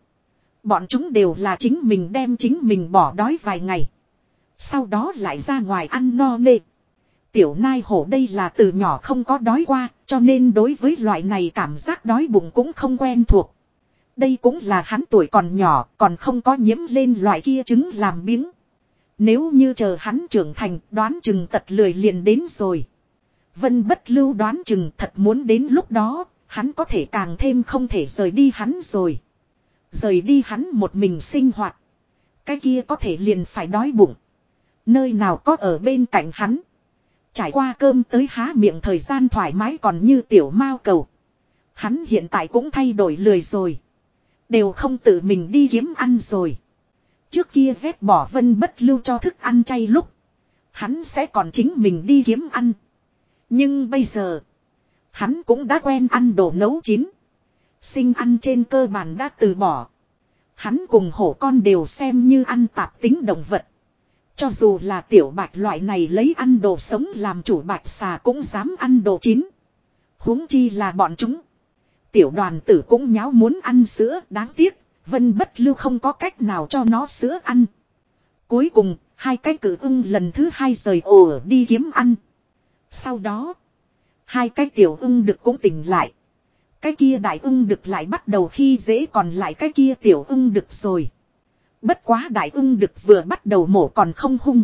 [SPEAKER 1] Bọn chúng đều là chính mình đem chính mình bỏ đói vài ngày. Sau đó lại ra ngoài ăn no nê. Tiểu nai hổ đây là từ nhỏ không có đói qua, cho nên đối với loại này cảm giác đói bụng cũng không quen thuộc. Đây cũng là hắn tuổi còn nhỏ, còn không có nhiễm lên loại kia trứng làm biếng. Nếu như chờ hắn trưởng thành, đoán chừng tật lười liền đến rồi. Vân bất lưu đoán chừng thật muốn đến lúc đó, hắn có thể càng thêm không thể rời đi hắn rồi. Rời đi hắn một mình sinh hoạt. Cái kia có thể liền phải đói bụng. Nơi nào có ở bên cạnh hắn. Trải qua cơm tới há miệng thời gian thoải mái còn như tiểu mao cầu. Hắn hiện tại cũng thay đổi lười rồi. Đều không tự mình đi kiếm ăn rồi. Trước kia vét bỏ vân bất lưu cho thức ăn chay lúc. Hắn sẽ còn chính mình đi kiếm ăn. Nhưng bây giờ. Hắn cũng đã quen ăn đồ nấu chín. Sinh ăn trên cơ bản đã từ bỏ. Hắn cùng hổ con đều xem như ăn tạp tính động vật. Cho dù là tiểu bạch loại này lấy ăn đồ sống làm chủ bạch xà cũng dám ăn đồ chín. huống chi là bọn chúng. Tiểu đoàn tử cũng nháo muốn ăn sữa đáng tiếc. Vân bất lưu không có cách nào cho nó sữa ăn. Cuối cùng, hai cái cử ưng lần thứ hai rời ổ đi kiếm ăn. Sau đó, hai cái tiểu ưng được cũng tỉnh lại. Cái kia đại ưng được lại bắt đầu khi dễ còn lại cái kia tiểu ưng được rồi. Bất quá đại ưng được vừa bắt đầu mổ còn không hung.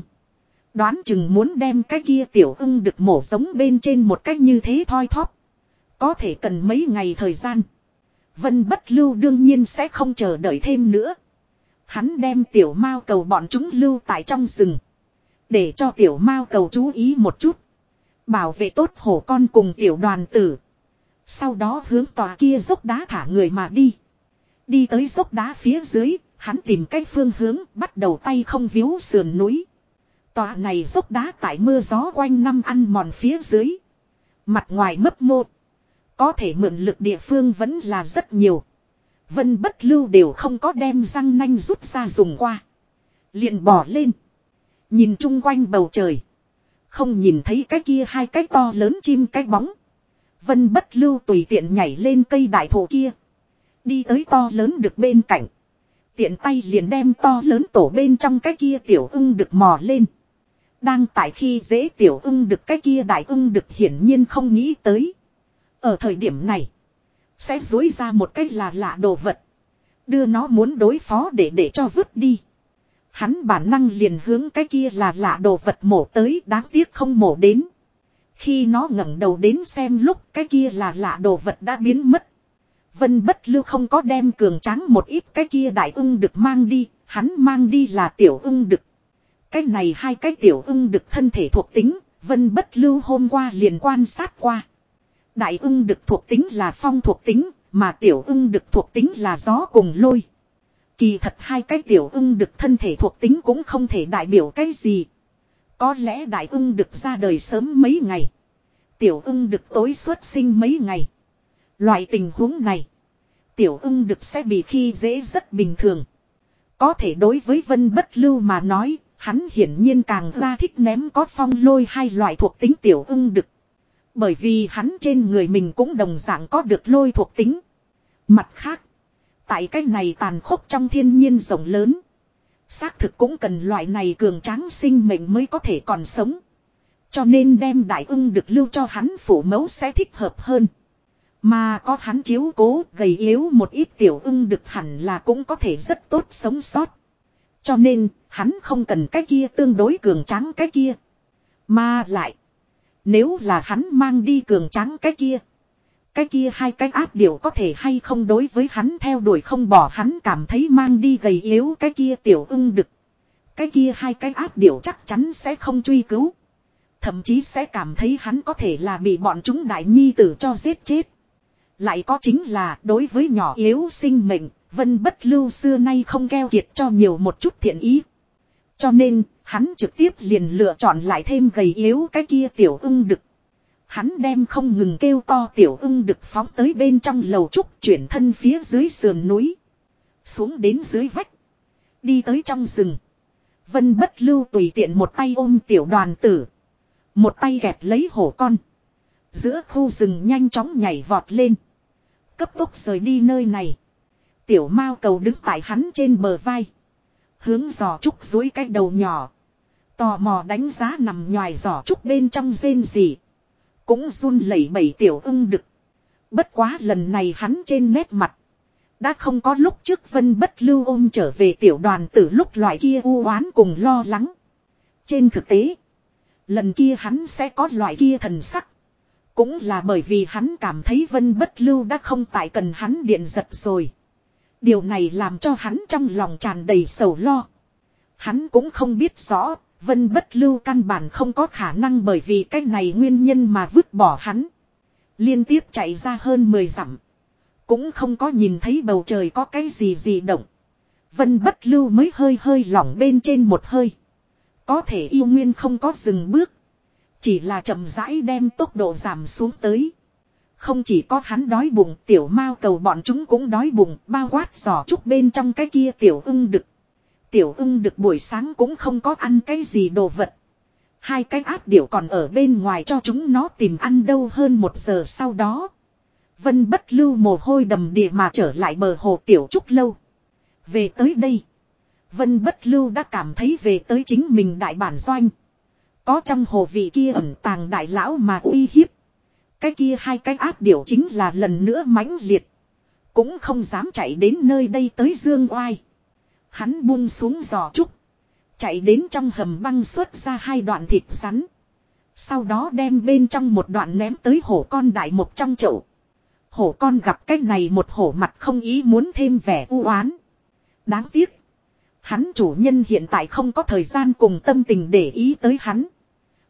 [SPEAKER 1] Đoán chừng muốn đem cái kia tiểu ưng được mổ sống bên trên một cách như thế thoi thóp. Có thể cần mấy ngày thời gian. Vân bất lưu đương nhiên sẽ không chờ đợi thêm nữa. Hắn đem tiểu mao cầu bọn chúng lưu tại trong rừng. Để cho tiểu mao cầu chú ý một chút. Bảo vệ tốt hổ con cùng tiểu đoàn tử. Sau đó hướng tòa kia dốc đá thả người mà đi. Đi tới dốc đá phía dưới, hắn tìm cách phương hướng bắt đầu tay không víu sườn núi. Tòa này dốc đá tại mưa gió quanh năm ăn mòn phía dưới. Mặt ngoài mấp mô. Có thể mượn lực địa phương vẫn là rất nhiều. Vân bất lưu đều không có đem răng nanh rút ra dùng qua. liền bỏ lên. Nhìn chung quanh bầu trời. Không nhìn thấy cái kia hai cái to lớn chim cái bóng. Vân bất lưu tùy tiện nhảy lên cây đại thụ kia. Đi tới to lớn được bên cạnh. Tiện tay liền đem to lớn tổ bên trong cái kia tiểu ưng được mò lên. Đang tại khi dễ tiểu ưng được cái kia đại ưng được hiển nhiên không nghĩ tới. Ở thời điểm này. Sẽ dối ra một cách là lạ đồ vật. Đưa nó muốn đối phó để để cho vứt đi. Hắn bản năng liền hướng cái kia là lạ đồ vật mổ tới đáng tiếc không mổ đến. Khi nó ngẩng đầu đến xem lúc cái kia là lạ đồ vật đã biến mất. Vân bất lưu không có đem cường tráng một ít cái kia đại ưng được mang đi, hắn mang đi là tiểu ưng đực. Cái này hai cái tiểu ưng đực thân thể thuộc tính, vân bất lưu hôm qua liền quan sát qua. Đại ưng đực thuộc tính là phong thuộc tính, mà tiểu ưng đực thuộc tính là gió cùng lôi. Kỳ thật hai cái tiểu ưng đực thân thể thuộc tính cũng không thể đại biểu cái gì. Có lẽ đại ưng đực ra đời sớm mấy ngày. Tiểu ưng đực tối xuất sinh mấy ngày. Loại tình huống này. Tiểu ưng đực sẽ bị khi dễ rất bình thường. Có thể đối với vân bất lưu mà nói, hắn hiển nhiên càng ra thích ném có phong lôi hai loại thuộc tính tiểu ưng đực. Bởi vì hắn trên người mình cũng đồng dạng có được lôi thuộc tính. Mặt khác, tại cái này tàn khốc trong thiên nhiên rộng lớn. Xác thực cũng cần loại này cường tráng sinh mệnh mới có thể còn sống. Cho nên đem đại ưng được lưu cho hắn phủ mẫu sẽ thích hợp hơn. Mà có hắn chiếu cố gầy yếu một ít tiểu ưng được hẳn là cũng có thể rất tốt sống sót. Cho nên, hắn không cần cái kia tương đối cường tráng cái kia. Mà lại, nếu là hắn mang đi cường tráng cái kia. Cái kia hai cái áp điểu có thể hay không đối với hắn theo đuổi không bỏ hắn cảm thấy mang đi gầy yếu cái kia tiểu ưng đực. Cái kia hai cái áp điểu chắc chắn sẽ không truy cứu. Thậm chí sẽ cảm thấy hắn có thể là bị bọn chúng đại nhi tử cho giết chết. Lại có chính là đối với nhỏ yếu sinh mệnh, vân bất lưu xưa nay không keo kiệt cho nhiều một chút thiện ý. Cho nên, hắn trực tiếp liền lựa chọn lại thêm gầy yếu cái kia tiểu ưng đực. Hắn đem không ngừng kêu to tiểu ưng được phóng tới bên trong lầu trúc chuyển thân phía dưới sườn núi. Xuống đến dưới vách. Đi tới trong rừng. Vân bất lưu tùy tiện một tay ôm tiểu đoàn tử. Một tay gẹp lấy hổ con. Giữa khu rừng nhanh chóng nhảy vọt lên. Cấp tốc rời đi nơi này. Tiểu mao cầu đứng tại hắn trên bờ vai. Hướng giò trúc dối cái đầu nhỏ. Tò mò đánh giá nằm ngoài giỏ trúc bên trong rên gì. Cũng run lẩy bẩy tiểu ưng đực. Bất quá lần này hắn trên nét mặt. Đã không có lúc trước vân bất lưu ôm trở về tiểu đoàn từ lúc loại kia u oán cùng lo lắng. Trên thực tế. Lần kia hắn sẽ có loại kia thần sắc. Cũng là bởi vì hắn cảm thấy vân bất lưu đã không tại cần hắn điện giật rồi. Điều này làm cho hắn trong lòng tràn đầy sầu lo. Hắn cũng không biết rõ, vân bất lưu căn bản không có khả năng bởi vì cái này nguyên nhân mà vứt bỏ hắn. Liên tiếp chạy ra hơn 10 dặm. Cũng không có nhìn thấy bầu trời có cái gì gì động. Vân bất lưu mới hơi hơi lỏng bên trên một hơi. Có thể yêu nguyên không có dừng bước. Chỉ là chậm rãi đem tốc độ giảm xuống tới. Không chỉ có hắn đói bụng, tiểu mao cầu bọn chúng cũng đói bụng, bao quát giỏ trúc bên trong cái kia tiểu ưng đực. Tiểu ưng được buổi sáng cũng không có ăn cái gì đồ vật. Hai cái áp điểu còn ở bên ngoài cho chúng nó tìm ăn đâu hơn một giờ sau đó. Vân bất lưu mồ hôi đầm địa mà trở lại bờ hồ tiểu trúc lâu. Về tới đây. Vân bất lưu đã cảm thấy về tới chính mình đại bản doanh. Có trong hồ vị kia ẩn tàng đại lão mà uy hiếp. Cái kia hai cái áp điểu chính là lần nữa mãnh liệt. Cũng không dám chạy đến nơi đây tới dương oai. Hắn buông xuống giò trúc. Chạy đến trong hầm băng xuất ra hai đoạn thịt rắn. Sau đó đem bên trong một đoạn ném tới hổ con đại một trong chậu. Hổ con gặp cái này một hổ mặt không ý muốn thêm vẻ u oán. Đáng tiếc. Hắn chủ nhân hiện tại không có thời gian cùng tâm tình để ý tới hắn.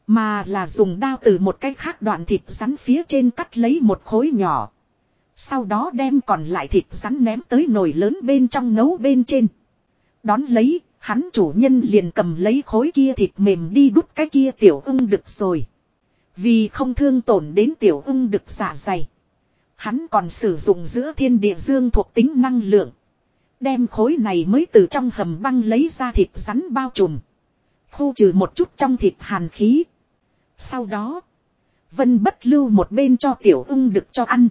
[SPEAKER 1] Mà là dùng đao từ một cái khác đoạn thịt rắn phía trên cắt lấy một khối nhỏ. Sau đó đem còn lại thịt rắn ném tới nồi lớn bên trong nấu bên trên. Đón lấy, hắn chủ nhân liền cầm lấy khối kia thịt mềm đi đút cái kia tiểu ưng đực rồi. Vì không thương tổn đến tiểu ưng đực giả dày. Hắn còn sử dụng giữa thiên địa dương thuộc tính năng lượng. Đem khối này mới từ trong hầm băng lấy ra thịt rắn bao trùm. Khu trừ một chút trong thịt hàn khí. Sau đó. Vân bất lưu một bên cho tiểu ưng đực cho ăn.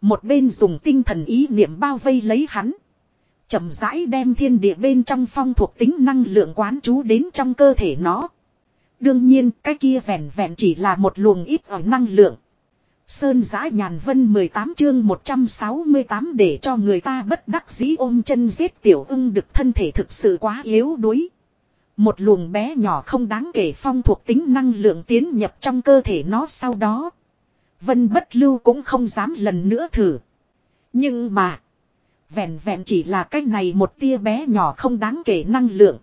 [SPEAKER 1] Một bên dùng tinh thần ý niệm bao vây lấy hắn chậm rãi đem thiên địa bên trong phong thuộc tính năng lượng quán chú đến trong cơ thể nó. Đương nhiên, cái kia vẹn vẹn chỉ là một luồng ít ở năng lượng. Sơn giã nhàn vân 18 chương 168 để cho người ta bất đắc dĩ ôm chân giết tiểu ưng được thân thể thực sự quá yếu đuối. Một luồng bé nhỏ không đáng kể phong thuộc tính năng lượng tiến nhập trong cơ thể nó sau đó. Vân bất lưu cũng không dám lần nữa thử. Nhưng mà. Vẹn vẹn chỉ là cái này một tia bé nhỏ không đáng kể năng lượng.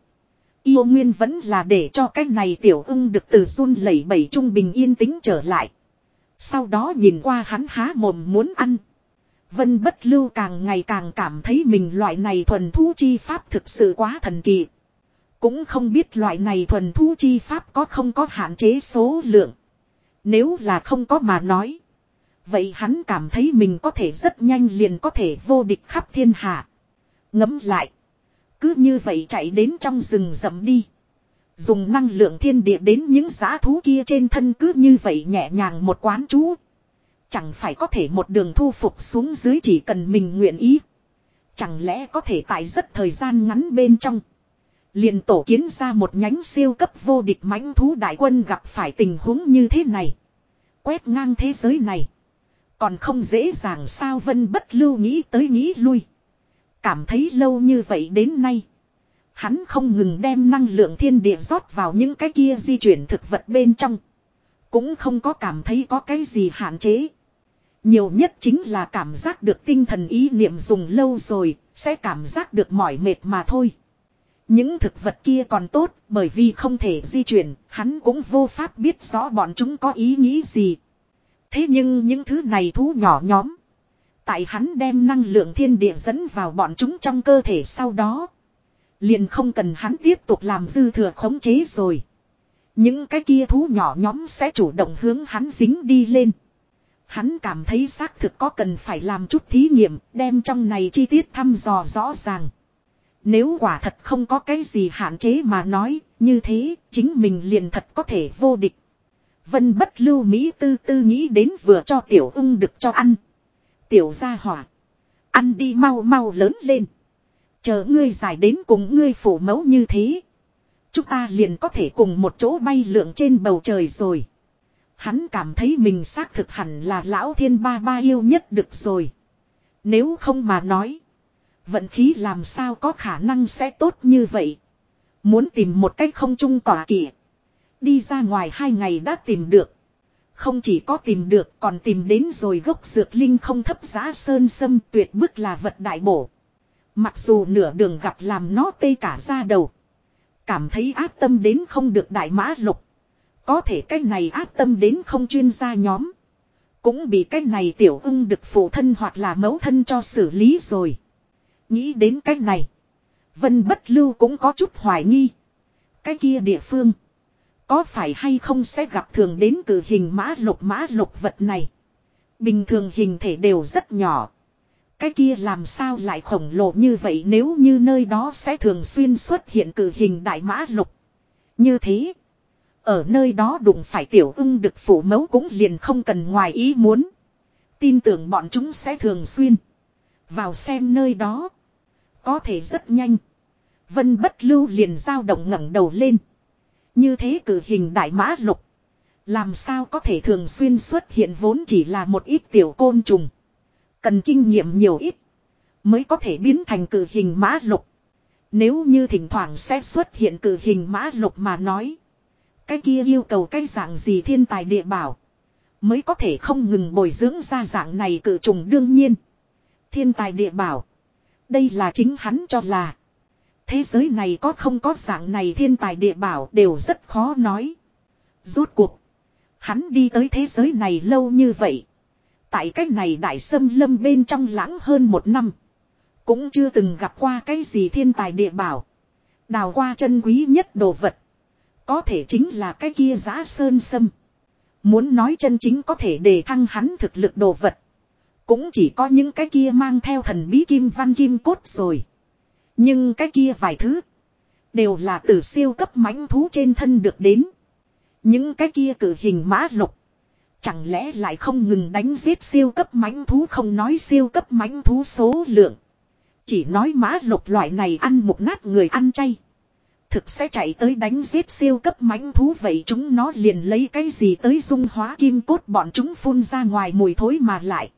[SPEAKER 1] Yêu nguyên vẫn là để cho cái này tiểu ưng được từ run lẩy bẩy trung bình yên tĩnh trở lại. Sau đó nhìn qua hắn há mồm muốn ăn. Vân bất lưu càng ngày càng cảm thấy mình loại này thuần thu chi pháp thực sự quá thần kỳ. Cũng không biết loại này thuần thu chi pháp có không có hạn chế số lượng. Nếu là không có mà nói. Vậy hắn cảm thấy mình có thể rất nhanh liền có thể vô địch khắp thiên hạ. Ngấm lại. Cứ như vậy chạy đến trong rừng rậm đi. Dùng năng lượng thiên địa đến những giá thú kia trên thân cứ như vậy nhẹ nhàng một quán chú. Chẳng phải có thể một đường thu phục xuống dưới chỉ cần mình nguyện ý. Chẳng lẽ có thể tại rất thời gian ngắn bên trong. Liền tổ kiến ra một nhánh siêu cấp vô địch mãnh thú đại quân gặp phải tình huống như thế này. Quét ngang thế giới này. Còn không dễ dàng sao vân bất lưu nghĩ tới nghĩ lui. Cảm thấy lâu như vậy đến nay. Hắn không ngừng đem năng lượng thiên địa rót vào những cái kia di chuyển thực vật bên trong. Cũng không có cảm thấy có cái gì hạn chế. Nhiều nhất chính là cảm giác được tinh thần ý niệm dùng lâu rồi, sẽ cảm giác được mỏi mệt mà thôi. Những thực vật kia còn tốt, bởi vì không thể di chuyển, hắn cũng vô pháp biết rõ bọn chúng có ý nghĩ gì. Thế nhưng những thứ này thú nhỏ nhóm. Tại hắn đem năng lượng thiên địa dẫn vào bọn chúng trong cơ thể sau đó. Liền không cần hắn tiếp tục làm dư thừa khống chế rồi. Những cái kia thú nhỏ nhóm sẽ chủ động hướng hắn dính đi lên. Hắn cảm thấy xác thực có cần phải làm chút thí nghiệm, đem trong này chi tiết thăm dò rõ ràng. Nếu quả thật không có cái gì hạn chế mà nói, như thế, chính mình liền thật có thể vô địch. Vân bất lưu Mỹ tư tư nghĩ đến vừa cho tiểu ưng được cho ăn. Tiểu gia hỏa. Ăn đi mau mau lớn lên. Chờ ngươi giải đến cùng ngươi phủ mẫu như thế. Chúng ta liền có thể cùng một chỗ bay lượn trên bầu trời rồi. Hắn cảm thấy mình xác thực hẳn là lão thiên ba ba yêu nhất được rồi. Nếu không mà nói. Vận khí làm sao có khả năng sẽ tốt như vậy. Muốn tìm một cách không trung tỏa kỷ. Đi ra ngoài hai ngày đã tìm được. Không chỉ có tìm được, còn tìm đến rồi gốc dược linh không thấp giá sơn sâm tuyệt bức là vật đại bổ. Mặc dù nửa đường gặp làm nó tê cả ra đầu. Cảm thấy ác tâm đến không được đại mã lục. Có thể cái này ác tâm đến không chuyên gia nhóm. Cũng bị cái này tiểu ưng được phụ thân hoặc là mẫu thân cho xử lý rồi. Nghĩ đến cái này. Vân bất lưu cũng có chút hoài nghi. Cái kia địa phương. Có phải hay không sẽ gặp thường đến cử hình mã lục mã lục vật này. Bình thường hình thể đều rất nhỏ. Cái kia làm sao lại khổng lồ như vậy nếu như nơi đó sẽ thường xuyên xuất hiện cử hình đại mã lục. Như thế. Ở nơi đó đụng phải tiểu ưng được phủ mẫu cũng liền không cần ngoài ý muốn. Tin tưởng bọn chúng sẽ thường xuyên. Vào xem nơi đó. Có thể rất nhanh. Vân bất lưu liền dao động ngẩng đầu lên. Như thế cử hình đại mã lục. Làm sao có thể thường xuyên xuất hiện vốn chỉ là một ít tiểu côn trùng. Cần kinh nghiệm nhiều ít. Mới có thể biến thành cử hình mã lục. Nếu như thỉnh thoảng sẽ xuất hiện cử hình mã lục mà nói. Cái kia yêu cầu cái dạng gì thiên tài địa bảo. Mới có thể không ngừng bồi dưỡng ra dạng này cử trùng đương nhiên. Thiên tài địa bảo. Đây là chính hắn cho là. Thế giới này có không có dạng này thiên tài địa bảo đều rất khó nói. Rốt cuộc. Hắn đi tới thế giới này lâu như vậy. Tại cách này đại sâm lâm bên trong lãng hơn một năm. Cũng chưa từng gặp qua cái gì thiên tài địa bảo. Đào qua chân quý nhất đồ vật. Có thể chính là cái kia giã sơn sâm. Muốn nói chân chính có thể đề thăng hắn thực lực đồ vật. Cũng chỉ có những cái kia mang theo thần bí kim văn kim cốt rồi. Nhưng cái kia vài thứ. Đều là từ siêu cấp mãnh thú trên thân được đến. Những cái kia cử hình mã lục. Chẳng lẽ lại không ngừng đánh giết siêu cấp mãnh thú không nói siêu cấp mãnh thú số lượng. Chỉ nói mã lục loại này ăn một nát người ăn chay. Thực sẽ chạy tới đánh giết siêu cấp mãnh thú vậy chúng nó liền lấy cái gì tới dung hóa kim cốt bọn chúng phun ra ngoài mùi thối mà lại.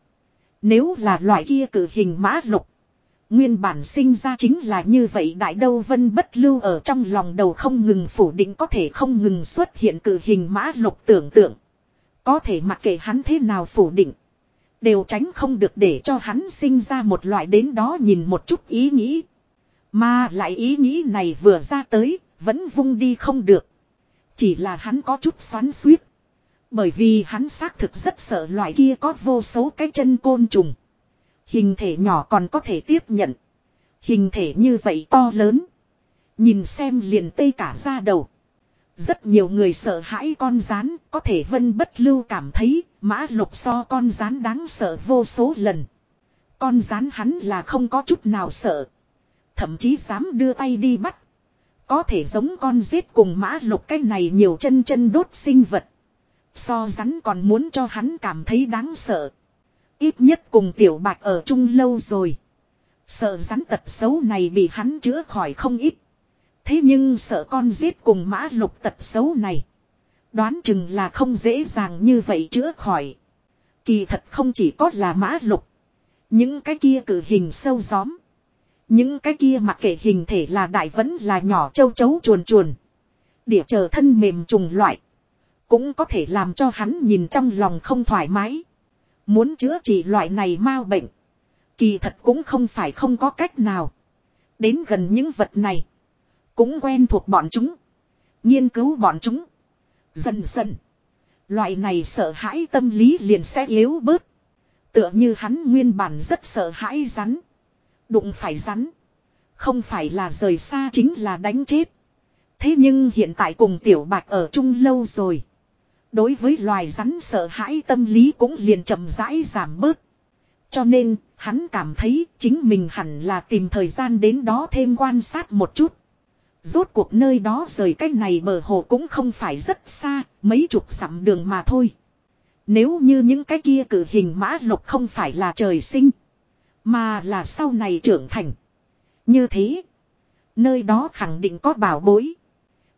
[SPEAKER 1] Nếu là loại kia cử hình mã lục. Nguyên bản sinh ra chính là như vậy đại đâu vân bất lưu ở trong lòng đầu không ngừng phủ định có thể không ngừng xuất hiện cử hình mã lục tưởng tượng. Có thể mặc kệ hắn thế nào phủ định. Đều tránh không được để cho hắn sinh ra một loại đến đó nhìn một chút ý nghĩ. Mà lại ý nghĩ này vừa ra tới, vẫn vung đi không được. Chỉ là hắn có chút xoắn suýt. Bởi vì hắn xác thực rất sợ loại kia có vô số cái chân côn trùng. Hình thể nhỏ còn có thể tiếp nhận. Hình thể như vậy to lớn. Nhìn xem liền tê cả ra đầu. Rất nhiều người sợ hãi con rán, có thể vân bất lưu cảm thấy, mã lục so con rán đáng sợ vô số lần. Con rán hắn là không có chút nào sợ. Thậm chí dám đưa tay đi bắt. Có thể giống con giết cùng mã lục cái này nhiều chân chân đốt sinh vật. So rắn còn muốn cho hắn cảm thấy đáng sợ. Ít nhất cùng tiểu bạch ở chung lâu rồi. Sợ rắn tật xấu này bị hắn chữa khỏi không ít. Thế nhưng sợ con giết cùng mã lục tật xấu này. Đoán chừng là không dễ dàng như vậy chữa khỏi. Kỳ thật không chỉ có là mã lục. Những cái kia cử hình sâu gióm. Những cái kia mặc kệ hình thể là đại vẫn là nhỏ châu chấu chuồn chuồn. Địa chờ thân mềm trùng loại. Cũng có thể làm cho hắn nhìn trong lòng không thoải mái. Muốn chữa trị loại này mau bệnh. Kỳ thật cũng không phải không có cách nào. Đến gần những vật này. Cũng quen thuộc bọn chúng. Nghiên cứu bọn chúng. Dần dần. Loại này sợ hãi tâm lý liền sẽ yếu bớt. Tựa như hắn nguyên bản rất sợ hãi rắn. Đụng phải rắn. Không phải là rời xa chính là đánh chết. Thế nhưng hiện tại cùng tiểu bạch ở chung lâu rồi. Đối với loài rắn sợ hãi tâm lý cũng liền chậm rãi giảm bớt. Cho nên, hắn cảm thấy chính mình hẳn là tìm thời gian đến đó thêm quan sát một chút. Rốt cuộc nơi đó rời cách này bờ hồ cũng không phải rất xa, mấy chục dặm đường mà thôi. Nếu như những cái kia cử hình mã lục không phải là trời sinh, mà là sau này trưởng thành. Như thế, nơi đó khẳng định có bảo bối.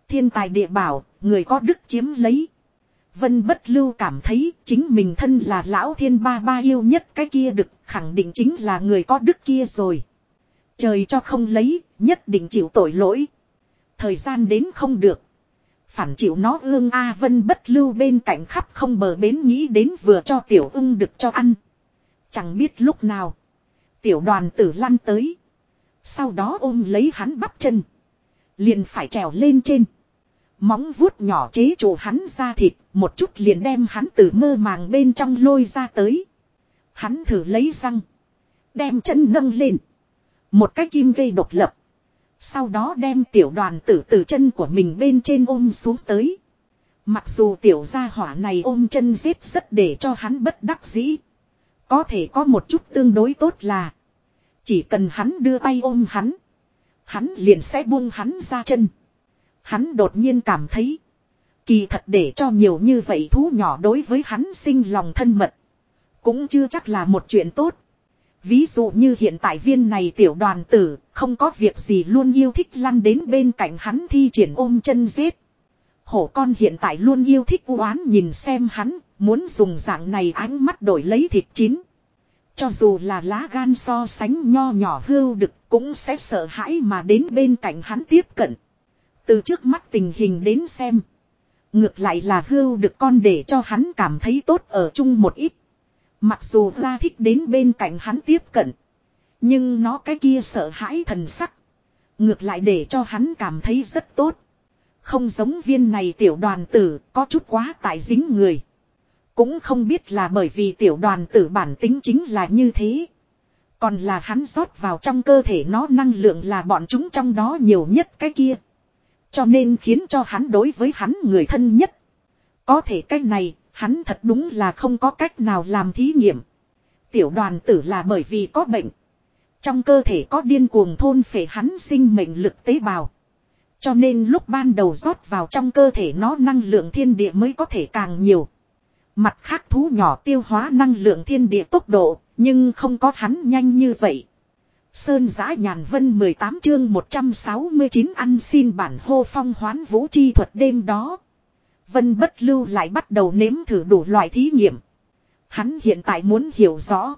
[SPEAKER 1] Thiên tài địa bảo, người có đức chiếm lấy. Vân bất lưu cảm thấy chính mình thân là lão thiên ba ba yêu nhất cái kia được khẳng định chính là người có đức kia rồi. Trời cho không lấy, nhất định chịu tội lỗi. Thời gian đến không được. Phản chịu nó ương A Vân bất lưu bên cạnh khắp không bờ bến nghĩ đến vừa cho tiểu ưng được cho ăn. Chẳng biết lúc nào. Tiểu đoàn tử lăn tới. Sau đó ôm lấy hắn bắp chân. Liền phải trèo lên trên. Móng vuốt nhỏ chế trụ hắn ra thịt, một chút liền đem hắn từ mơ màng bên trong lôi ra tới. Hắn thử lấy răng. Đem chân nâng lên. Một cái kim gây độc lập. Sau đó đem tiểu đoàn tử từ chân của mình bên trên ôm xuống tới. Mặc dù tiểu gia hỏa này ôm chân giết rất để cho hắn bất đắc dĩ. Có thể có một chút tương đối tốt là. Chỉ cần hắn đưa tay ôm hắn. Hắn liền sẽ buông hắn ra chân. Hắn đột nhiên cảm thấy. Kỳ thật để cho nhiều như vậy thú nhỏ đối với hắn sinh lòng thân mật. Cũng chưa chắc là một chuyện tốt. Ví dụ như hiện tại viên này tiểu đoàn tử, không có việc gì luôn yêu thích lăn đến bên cạnh hắn thi triển ôm chân giết. Hổ con hiện tại luôn yêu thích oán nhìn xem hắn, muốn dùng dạng này ánh mắt đổi lấy thịt chín. Cho dù là lá gan so sánh nho nhỏ hưu đực cũng sẽ sợ hãi mà đến bên cạnh hắn tiếp cận. Từ trước mắt tình hình đến xem. Ngược lại là hưu được con để cho hắn cảm thấy tốt ở chung một ít. Mặc dù ra thích đến bên cạnh hắn tiếp cận. Nhưng nó cái kia sợ hãi thần sắc. Ngược lại để cho hắn cảm thấy rất tốt. Không giống viên này tiểu đoàn tử, có chút quá tại dính người. Cũng không biết là bởi vì tiểu đoàn tử bản tính chính là như thế. Còn là hắn rót vào trong cơ thể nó năng lượng là bọn chúng trong đó nhiều nhất cái kia. Cho nên khiến cho hắn đối với hắn người thân nhất. Có thể cách này, hắn thật đúng là không có cách nào làm thí nghiệm. Tiểu đoàn tử là bởi vì có bệnh. Trong cơ thể có điên cuồng thôn phệ hắn sinh mệnh lực tế bào. Cho nên lúc ban đầu rót vào trong cơ thể nó năng lượng thiên địa mới có thể càng nhiều. Mặt khác thú nhỏ tiêu hóa năng lượng thiên địa tốc độ, nhưng không có hắn nhanh như vậy. Sơn giã nhàn vân 18 chương 169 ăn xin bản hô phong hoán vũ chi thuật đêm đó. Vân bất lưu lại bắt đầu nếm thử đủ loại thí nghiệm. Hắn hiện tại muốn hiểu rõ.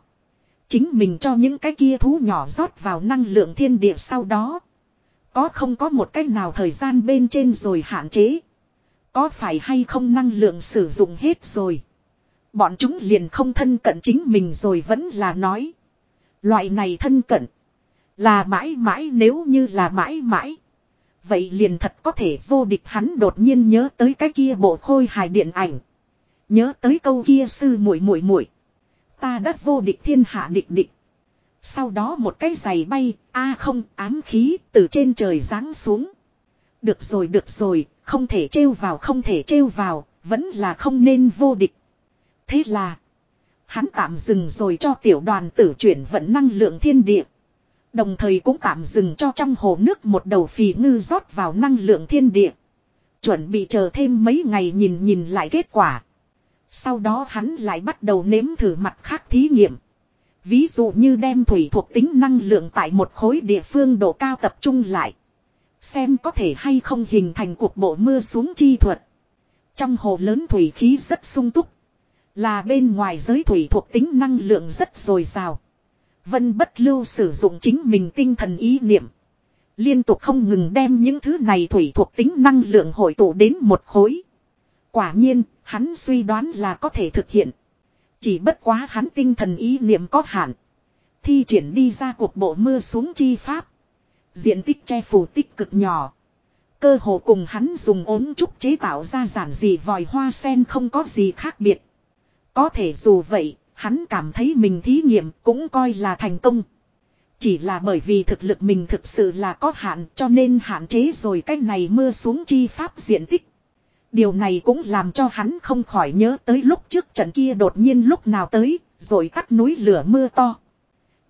[SPEAKER 1] Chính mình cho những cái kia thú nhỏ rót vào năng lượng thiên địa sau đó. Có không có một cách nào thời gian bên trên rồi hạn chế. Có phải hay không năng lượng sử dụng hết rồi. Bọn chúng liền không thân cận chính mình rồi vẫn là nói. Loại này thân cận. Là mãi mãi nếu như là mãi mãi. Vậy liền thật có thể vô địch hắn đột nhiên nhớ tới cái kia bộ khôi hài điện ảnh. Nhớ tới câu kia sư muội muội muội. Ta đã vô địch thiên hạ địch địch. Sau đó một cái giày bay, a không, ám khí, từ trên trời giáng xuống. Được rồi được rồi, không thể trêu vào không thể trêu vào, vẫn là không nên vô địch. Thế là, hắn tạm dừng rồi cho tiểu đoàn tử chuyển vận năng lượng thiên địa. Đồng thời cũng tạm dừng cho trong hồ nước một đầu phì ngư rót vào năng lượng thiên địa. Chuẩn bị chờ thêm mấy ngày nhìn nhìn lại kết quả. Sau đó hắn lại bắt đầu nếm thử mặt khác thí nghiệm. Ví dụ như đem thủy thuộc tính năng lượng tại một khối địa phương độ cao tập trung lại. Xem có thể hay không hình thành cuộc bộ mưa xuống chi thuật. Trong hồ lớn thủy khí rất sung túc. Là bên ngoài giới thủy thuộc tính năng lượng rất dồi dào. Vân bất lưu sử dụng chính mình tinh thần ý niệm. Liên tục không ngừng đem những thứ này thủy thuộc tính năng lượng hội tụ đến một khối. Quả nhiên, hắn suy đoán là có thể thực hiện. Chỉ bất quá hắn tinh thần ý niệm có hạn. Thi triển đi ra cuộc bộ mưa xuống chi pháp. Diện tích che phủ tích cực nhỏ. Cơ hồ cùng hắn dùng ốm trúc chế tạo ra giản dị vòi hoa sen không có gì khác biệt. Có thể dù vậy, Hắn cảm thấy mình thí nghiệm cũng coi là thành công. Chỉ là bởi vì thực lực mình thực sự là có hạn cho nên hạn chế rồi cái này mưa xuống chi pháp diện tích. Điều này cũng làm cho hắn không khỏi nhớ tới lúc trước trận kia đột nhiên lúc nào tới, rồi cắt núi lửa mưa to.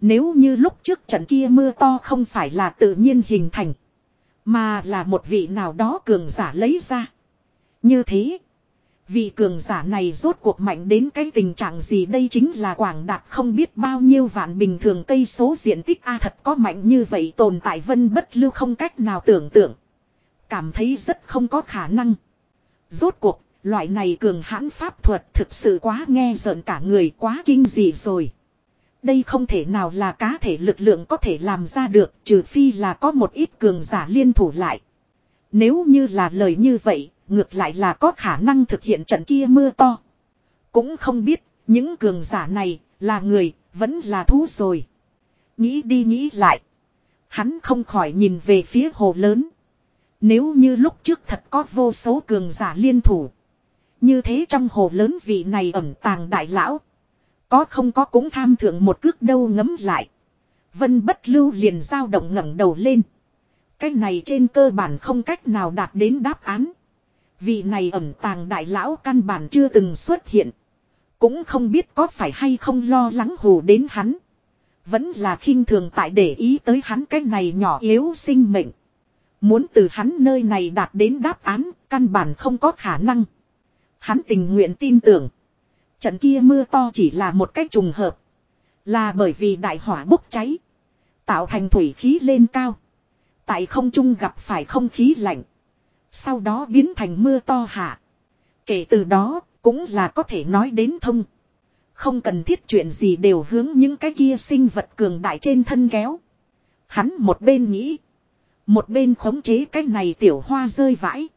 [SPEAKER 1] Nếu như lúc trước trận kia mưa to không phải là tự nhiên hình thành, mà là một vị nào đó cường giả lấy ra. Như thế, Vị cường giả này rốt cuộc mạnh đến cái tình trạng gì đây chính là quảng đạt không biết bao nhiêu vạn bình thường cây số diện tích A thật có mạnh như vậy tồn tại vân bất lưu không cách nào tưởng tượng. Cảm thấy rất không có khả năng. Rốt cuộc, loại này cường hãn pháp thuật thực sự quá nghe rợn cả người quá kinh dị rồi. Đây không thể nào là cá thể lực lượng có thể làm ra được trừ phi là có một ít cường giả liên thủ lại. Nếu như là lời như vậy, ngược lại là có khả năng thực hiện trận kia mưa to. Cũng không biết, những cường giả này, là người, vẫn là thú rồi. Nghĩ đi nghĩ lại. Hắn không khỏi nhìn về phía hồ lớn. Nếu như lúc trước thật có vô số cường giả liên thủ. Như thế trong hồ lớn vị này ẩn tàng đại lão. Có không có cũng tham thượng một cước đâu ngấm lại. Vân bất lưu liền dao động ngẩng đầu lên. Cái này trên cơ bản không cách nào đạt đến đáp án. Vị này ẩn tàng đại lão căn bản chưa từng xuất hiện. Cũng không biết có phải hay không lo lắng hù đến hắn. Vẫn là khinh thường tại để ý tới hắn cái này nhỏ yếu sinh mệnh. Muốn từ hắn nơi này đạt đến đáp án, căn bản không có khả năng. Hắn tình nguyện tin tưởng. Trận kia mưa to chỉ là một cách trùng hợp. Là bởi vì đại hỏa bốc cháy. Tạo thành thủy khí lên cao. Tại không trung gặp phải không khí lạnh. Sau đó biến thành mưa to hạ. Kể từ đó, cũng là có thể nói đến thông. Không cần thiết chuyện gì đều hướng những cái kia sinh vật cường đại trên thân kéo. Hắn một bên nghĩ. Một bên khống chế cái này tiểu hoa rơi vãi.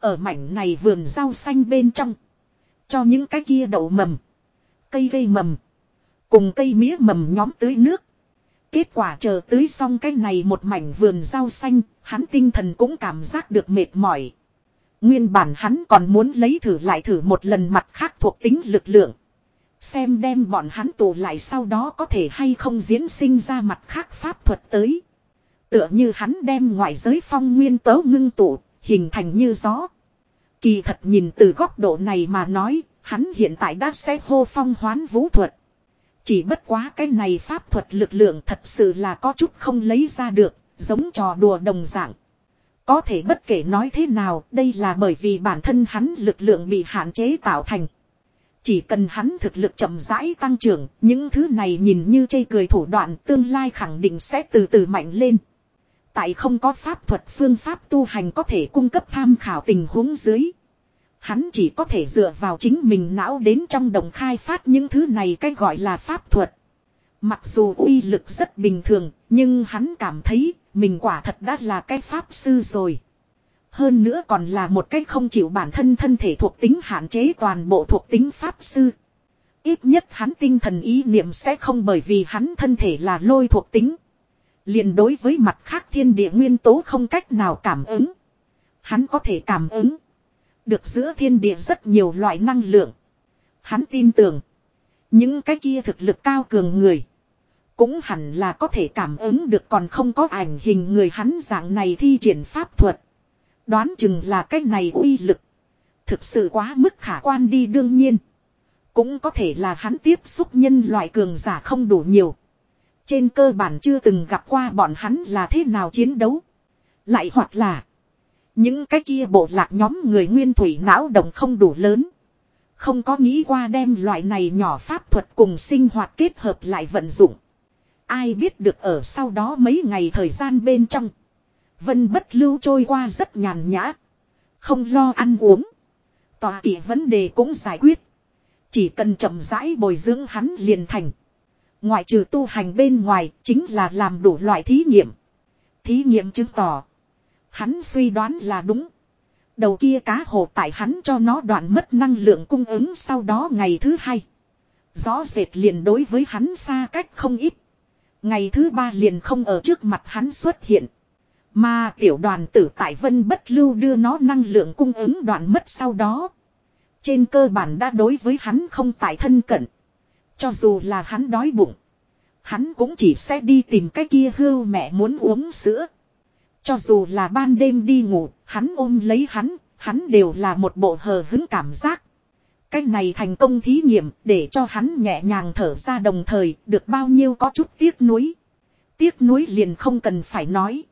[SPEAKER 1] Ở mảnh này vườn rau xanh bên trong. Cho những cái kia đậu mầm. Cây gây mầm. Cùng cây mía mầm nhóm tưới nước. Kết quả chờ tưới xong cái này một mảnh vườn rau xanh, hắn tinh thần cũng cảm giác được mệt mỏi. Nguyên bản hắn còn muốn lấy thử lại thử một lần mặt khác thuộc tính lực lượng. Xem đem bọn hắn tụ lại sau đó có thể hay không diễn sinh ra mặt khác pháp thuật tới. Tựa như hắn đem ngoại giới phong nguyên tố ngưng tụ, hình thành như gió. Kỳ thật nhìn từ góc độ này mà nói, hắn hiện tại đã sẽ hô phong hoán vũ thuật. Chỉ bất quá cái này pháp thuật lực lượng thật sự là có chút không lấy ra được, giống trò đùa đồng dạng. Có thể bất kể nói thế nào, đây là bởi vì bản thân hắn lực lượng bị hạn chế tạo thành. Chỉ cần hắn thực lực chậm rãi tăng trưởng, những thứ này nhìn như chây cười thủ đoạn tương lai khẳng định sẽ từ từ mạnh lên. Tại không có pháp thuật phương pháp tu hành có thể cung cấp tham khảo tình huống dưới. Hắn chỉ có thể dựa vào chính mình não đến trong đồng khai phát những thứ này cái gọi là pháp thuật. Mặc dù uy lực rất bình thường, nhưng hắn cảm thấy mình quả thật đã là cái pháp sư rồi. Hơn nữa còn là một cái không chịu bản thân thân thể thuộc tính hạn chế toàn bộ thuộc tính pháp sư. Ít nhất hắn tinh thần ý niệm sẽ không bởi vì hắn thân thể là lôi thuộc tính. liền đối với mặt khác thiên địa nguyên tố không cách nào cảm ứng. Hắn có thể cảm ứng. Được giữa thiên địa rất nhiều loại năng lượng. Hắn tin tưởng. Những cái kia thực lực cao cường người. Cũng hẳn là có thể cảm ứng được còn không có ảnh hình người hắn dạng này thi triển pháp thuật. Đoán chừng là cái này uy lực. Thực sự quá mức khả quan đi đương nhiên. Cũng có thể là hắn tiếp xúc nhân loại cường giả không đủ nhiều. Trên cơ bản chưa từng gặp qua bọn hắn là thế nào chiến đấu. Lại hoặc là. Những cái kia bộ lạc nhóm người nguyên thủy não động không đủ lớn. Không có nghĩ qua đem loại này nhỏ pháp thuật cùng sinh hoạt kết hợp lại vận dụng. Ai biết được ở sau đó mấy ngày thời gian bên trong. Vân bất lưu trôi qua rất nhàn nhã. Không lo ăn uống. Tòa kỷ vấn đề cũng giải quyết. Chỉ cần chậm rãi bồi dưỡng hắn liền thành. Ngoại trừ tu hành bên ngoài chính là làm đủ loại thí nghiệm. Thí nghiệm chứng tỏ. Hắn suy đoán là đúng. Đầu kia cá hồ tại hắn cho nó đoạn mất năng lượng cung ứng sau đó ngày thứ hai. Rõ rệt liền đối với hắn xa cách không ít. Ngày thứ ba liền không ở trước mặt hắn xuất hiện. Mà tiểu đoàn tử tại vân bất lưu đưa nó năng lượng cung ứng đoạn mất sau đó. Trên cơ bản đã đối với hắn không tại thân cận. Cho dù là hắn đói bụng. Hắn cũng chỉ sẽ đi tìm cái kia hưu mẹ muốn uống sữa. Cho dù là ban đêm đi ngủ, hắn ôm lấy hắn, hắn đều là một bộ hờ hứng cảm giác. Cái này thành công thí nghiệm để cho hắn nhẹ nhàng thở ra đồng thời được bao nhiêu có chút tiếc nuối. Tiếc nuối liền không cần phải nói.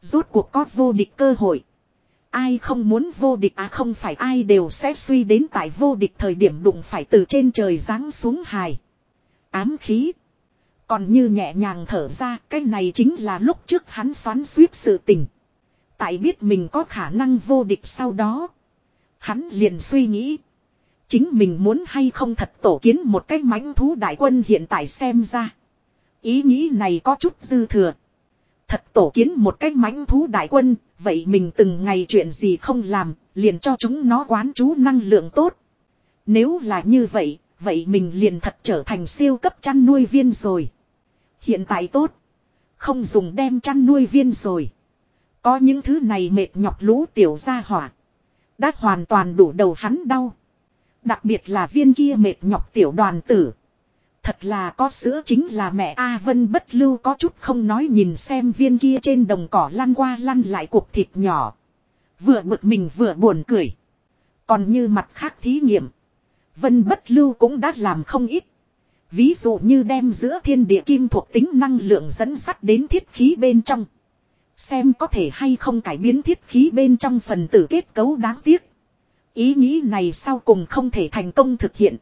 [SPEAKER 1] Rốt cuộc có vô địch cơ hội. Ai không muốn vô địch à không phải ai đều sẽ suy đến tại vô địch thời điểm đụng phải từ trên trời giáng xuống hài. Ám khí. Còn như nhẹ nhàng thở ra cái này chính là lúc trước hắn xoắn suýt sự tình. Tại biết mình có khả năng vô địch sau đó. Hắn liền suy nghĩ. Chính mình muốn hay không thật tổ kiến một cái mãnh thú đại quân hiện tại xem ra. Ý nghĩ này có chút dư thừa. Thật tổ kiến một cái mãnh thú đại quân, vậy mình từng ngày chuyện gì không làm, liền cho chúng nó quán chú năng lượng tốt. Nếu là như vậy, vậy mình liền thật trở thành siêu cấp chăn nuôi viên rồi. Hiện tại tốt. Không dùng đem chăn nuôi viên rồi. Có những thứ này mệt nhọc lũ tiểu ra hỏa. Đã hoàn toàn đủ đầu hắn đau. Đặc biệt là viên kia mệt nhọc tiểu đoàn tử. Thật là có sữa chính là mẹ A Vân bất lưu có chút không nói nhìn xem viên kia trên đồng cỏ lăn qua lăn lại cuộc thịt nhỏ. Vừa bực mình vừa buồn cười. Còn như mặt khác thí nghiệm. Vân bất lưu cũng đã làm không ít. Ví dụ như đem giữa thiên địa kim thuộc tính năng lượng dẫn sắt đến thiết khí bên trong. Xem có thể hay không cải biến thiết khí bên trong phần tử kết cấu đáng tiếc. Ý nghĩ này sau cùng không thể thành công thực hiện.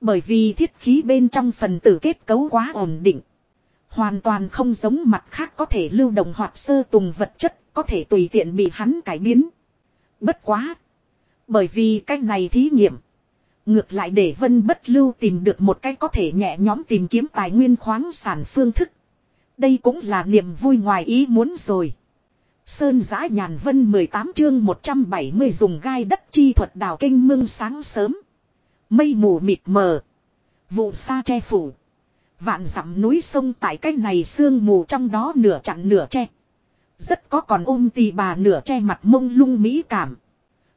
[SPEAKER 1] Bởi vì thiết khí bên trong phần tử kết cấu quá ổn định. Hoàn toàn không giống mặt khác có thể lưu động hoặc sơ tùng vật chất, có thể tùy tiện bị hắn cải biến. Bất quá. Bởi vì cách này thí nghiệm. Ngược lại để vân bất lưu tìm được một cách có thể nhẹ nhóm tìm kiếm tài nguyên khoáng sản phương thức. Đây cũng là niềm vui ngoài ý muốn rồi. Sơn giã nhàn vân 18 chương 170 dùng gai đất chi thuật đào kinh mương sáng sớm. Mây mù mịt mờ. Vụ xa che phủ. Vạn dặm núi sông tại cách này sương mù trong đó nửa chặn nửa che. Rất có còn ôm tì bà nửa che mặt mông lung mỹ cảm.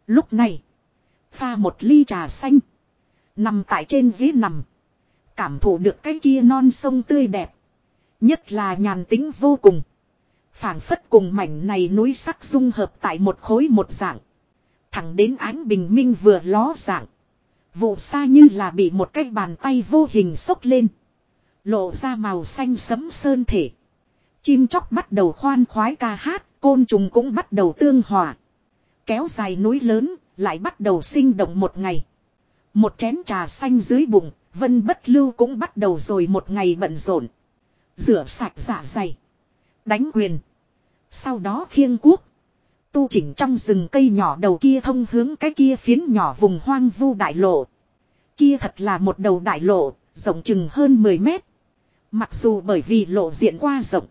[SPEAKER 1] Lúc này. Pha một ly trà xanh. Nằm tại trên ghế nằm. Cảm thụ được cái kia non sông tươi đẹp. Nhất là nhàn tính vô cùng. phảng phất cùng mảnh này núi sắc dung hợp tại một khối một dạng. Thẳng đến ánh bình minh vừa ló dạng. Vụ xa như là bị một cái bàn tay vô hình sốc lên. Lộ ra màu xanh sấm sơn thể. Chim chóc bắt đầu khoan khoái ca hát, côn trùng cũng bắt đầu tương hòa. Kéo dài núi lớn, lại bắt đầu sinh động một ngày. Một chén trà xanh dưới bụng, Vân Bất Lưu cũng bắt đầu rồi một ngày bận rộn. Rửa sạch dạ dày. Đánh quyền. Sau đó khiêng cuốc. Tu chỉnh trong rừng cây nhỏ đầu kia thông hướng cái kia phiến nhỏ vùng hoang vu đại lộ. Kia thật là một đầu đại lộ, rộng chừng hơn 10 mét. Mặc dù bởi vì lộ diện qua rộng.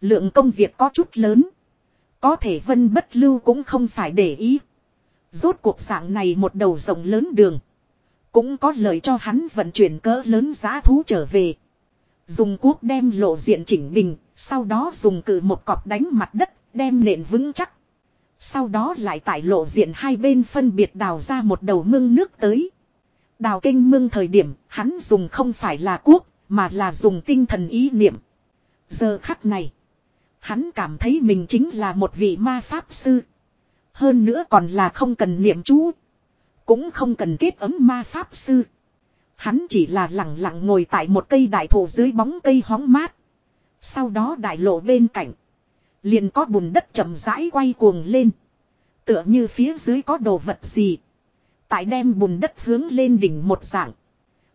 [SPEAKER 1] Lượng công việc có chút lớn. Có thể vân bất lưu cũng không phải để ý. Rốt cuộc dạng này một đầu rộng lớn đường. Cũng có lợi cho hắn vận chuyển cỡ lớn giá thú trở về. Dùng cuốc đem lộ diện chỉnh bình, sau đó dùng cử một cọp đánh mặt đất, đem nền vững chắc. Sau đó lại tại lộ diện hai bên phân biệt đào ra một đầu mương nước tới. Đào kinh mương thời điểm, hắn dùng không phải là cuốc, mà là dùng tinh thần ý niệm. Giờ khắc này, hắn cảm thấy mình chính là một vị ma pháp sư. Hơn nữa còn là không cần niệm chú. Cũng không cần kết ấm ma pháp sư. Hắn chỉ là lặng lặng ngồi tại một cây đại thụ dưới bóng cây hóng mát. Sau đó đại lộ bên cạnh. Liền có bùn đất chậm rãi quay cuồng lên. Tựa như phía dưới có đồ vật gì. Tại đem bùn đất hướng lên đỉnh một dạng.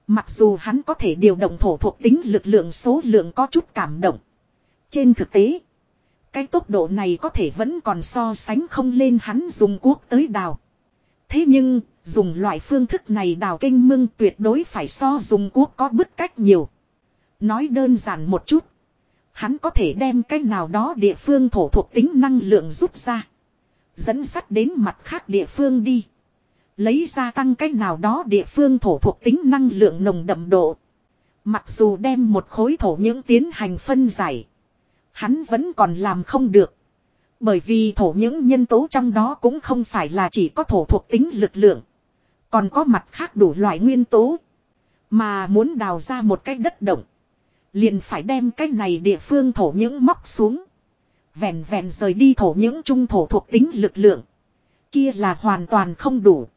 [SPEAKER 1] Mặc dù hắn có thể điều động thổ thuộc tính lực lượng số lượng có chút cảm động. Trên thực tế. Cái tốc độ này có thể vẫn còn so sánh không lên hắn dùng cuốc tới đào. Thế nhưng, dùng loại phương thức này đào kinh mương tuyệt đối phải so dùng cuốc có bức cách nhiều. Nói đơn giản một chút. Hắn có thể đem cái nào đó địa phương thổ thuộc tính năng lượng rút ra. Dẫn sắt đến mặt khác địa phương đi. Lấy ra tăng cái nào đó địa phương thổ thuộc tính năng lượng nồng đậm độ. Mặc dù đem một khối thổ những tiến hành phân giải. Hắn vẫn còn làm không được. Bởi vì thổ những nhân tố trong đó cũng không phải là chỉ có thổ thuộc tính lực lượng. Còn có mặt khác đủ loại nguyên tố. Mà muốn đào ra một cái đất động. Liền phải đem cái này địa phương thổ những móc xuống. Vẹn vẹn rời đi thổ những trung thổ thuộc tính lực lượng. Kia là hoàn toàn không đủ.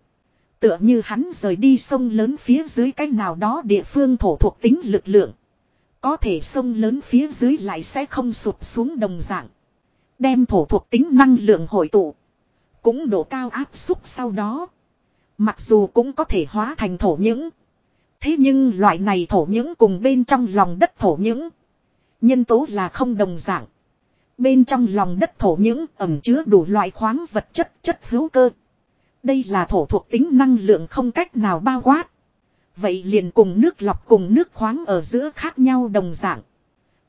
[SPEAKER 1] Tựa như hắn rời đi sông lớn phía dưới cái nào đó địa phương thổ thuộc tính lực lượng. Có thể sông lớn phía dưới lại sẽ không sụp xuống đồng dạng. Đem thổ thuộc tính năng lượng hội tụ. Cũng độ cao áp xúc sau đó. Mặc dù cũng có thể hóa thành thổ những. Thế nhưng loại này thổ những cùng bên trong lòng đất thổ những. Nhân tố là không đồng dạng. Bên trong lòng đất thổ những ẩm chứa đủ loại khoáng vật chất chất hữu cơ. Đây là thổ thuộc tính năng lượng không cách nào bao quát. Vậy liền cùng nước lọc cùng nước khoáng ở giữa khác nhau đồng dạng.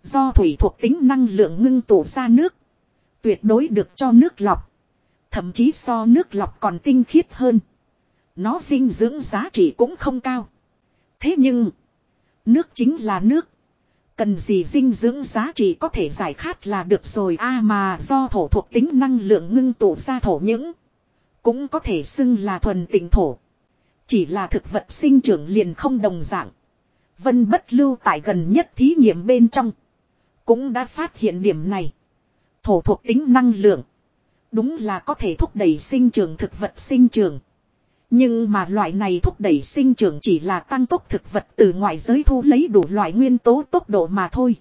[SPEAKER 1] Do thủy thuộc tính năng lượng ngưng tụ ra nước. Tuyệt đối được cho nước lọc. Thậm chí so nước lọc còn tinh khiết hơn. Nó dinh dưỡng giá trị cũng không cao. Thế nhưng, nước chính là nước. Cần gì dinh dưỡng giá trị có thể giải khát là được rồi a mà do thổ thuộc tính năng lượng ngưng tụ ra thổ những. Cũng có thể xưng là thuần tịnh thổ. Chỉ là thực vật sinh trưởng liền không đồng dạng. Vân bất lưu tại gần nhất thí nghiệm bên trong. Cũng đã phát hiện điểm này. Thổ thuộc tính năng lượng. Đúng là có thể thúc đẩy sinh trưởng thực vật sinh trưởng. Nhưng mà loại này thúc đẩy sinh trưởng chỉ là tăng tốc thực vật từ ngoại giới thu lấy đủ loại nguyên tố tốc độ mà thôi.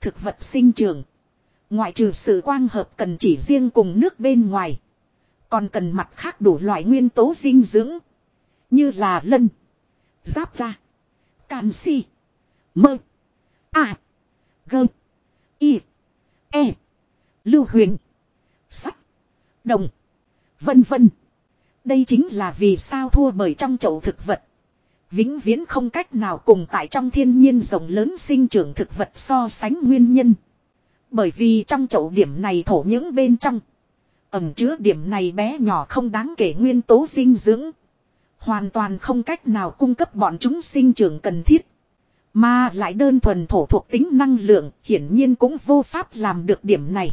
[SPEAKER 1] Thực vật sinh trưởng. Ngoại trừ sự quang hợp cần chỉ riêng cùng nước bên ngoài. Còn cần mặt khác đủ loại nguyên tố dinh dưỡng. Như là lân, giáp ra, canxi, mơ, a, G. I. e, lưu huyền, sắt, đồng, vân vân. Đây chính là vì sao thua bởi trong chậu thực vật. Vĩnh viễn không cách nào cùng tại trong thiên nhiên rộng lớn sinh trưởng thực vật so sánh nguyên nhân. Bởi vì trong chậu điểm này thổ những bên trong. Ẩm chứa điểm này bé nhỏ không đáng kể nguyên tố dinh dưỡng. Hoàn toàn không cách nào cung cấp bọn chúng sinh trưởng cần thiết. Mà lại đơn thuần thổ thuộc tính năng lượng hiển nhiên cũng vô pháp làm được điểm này.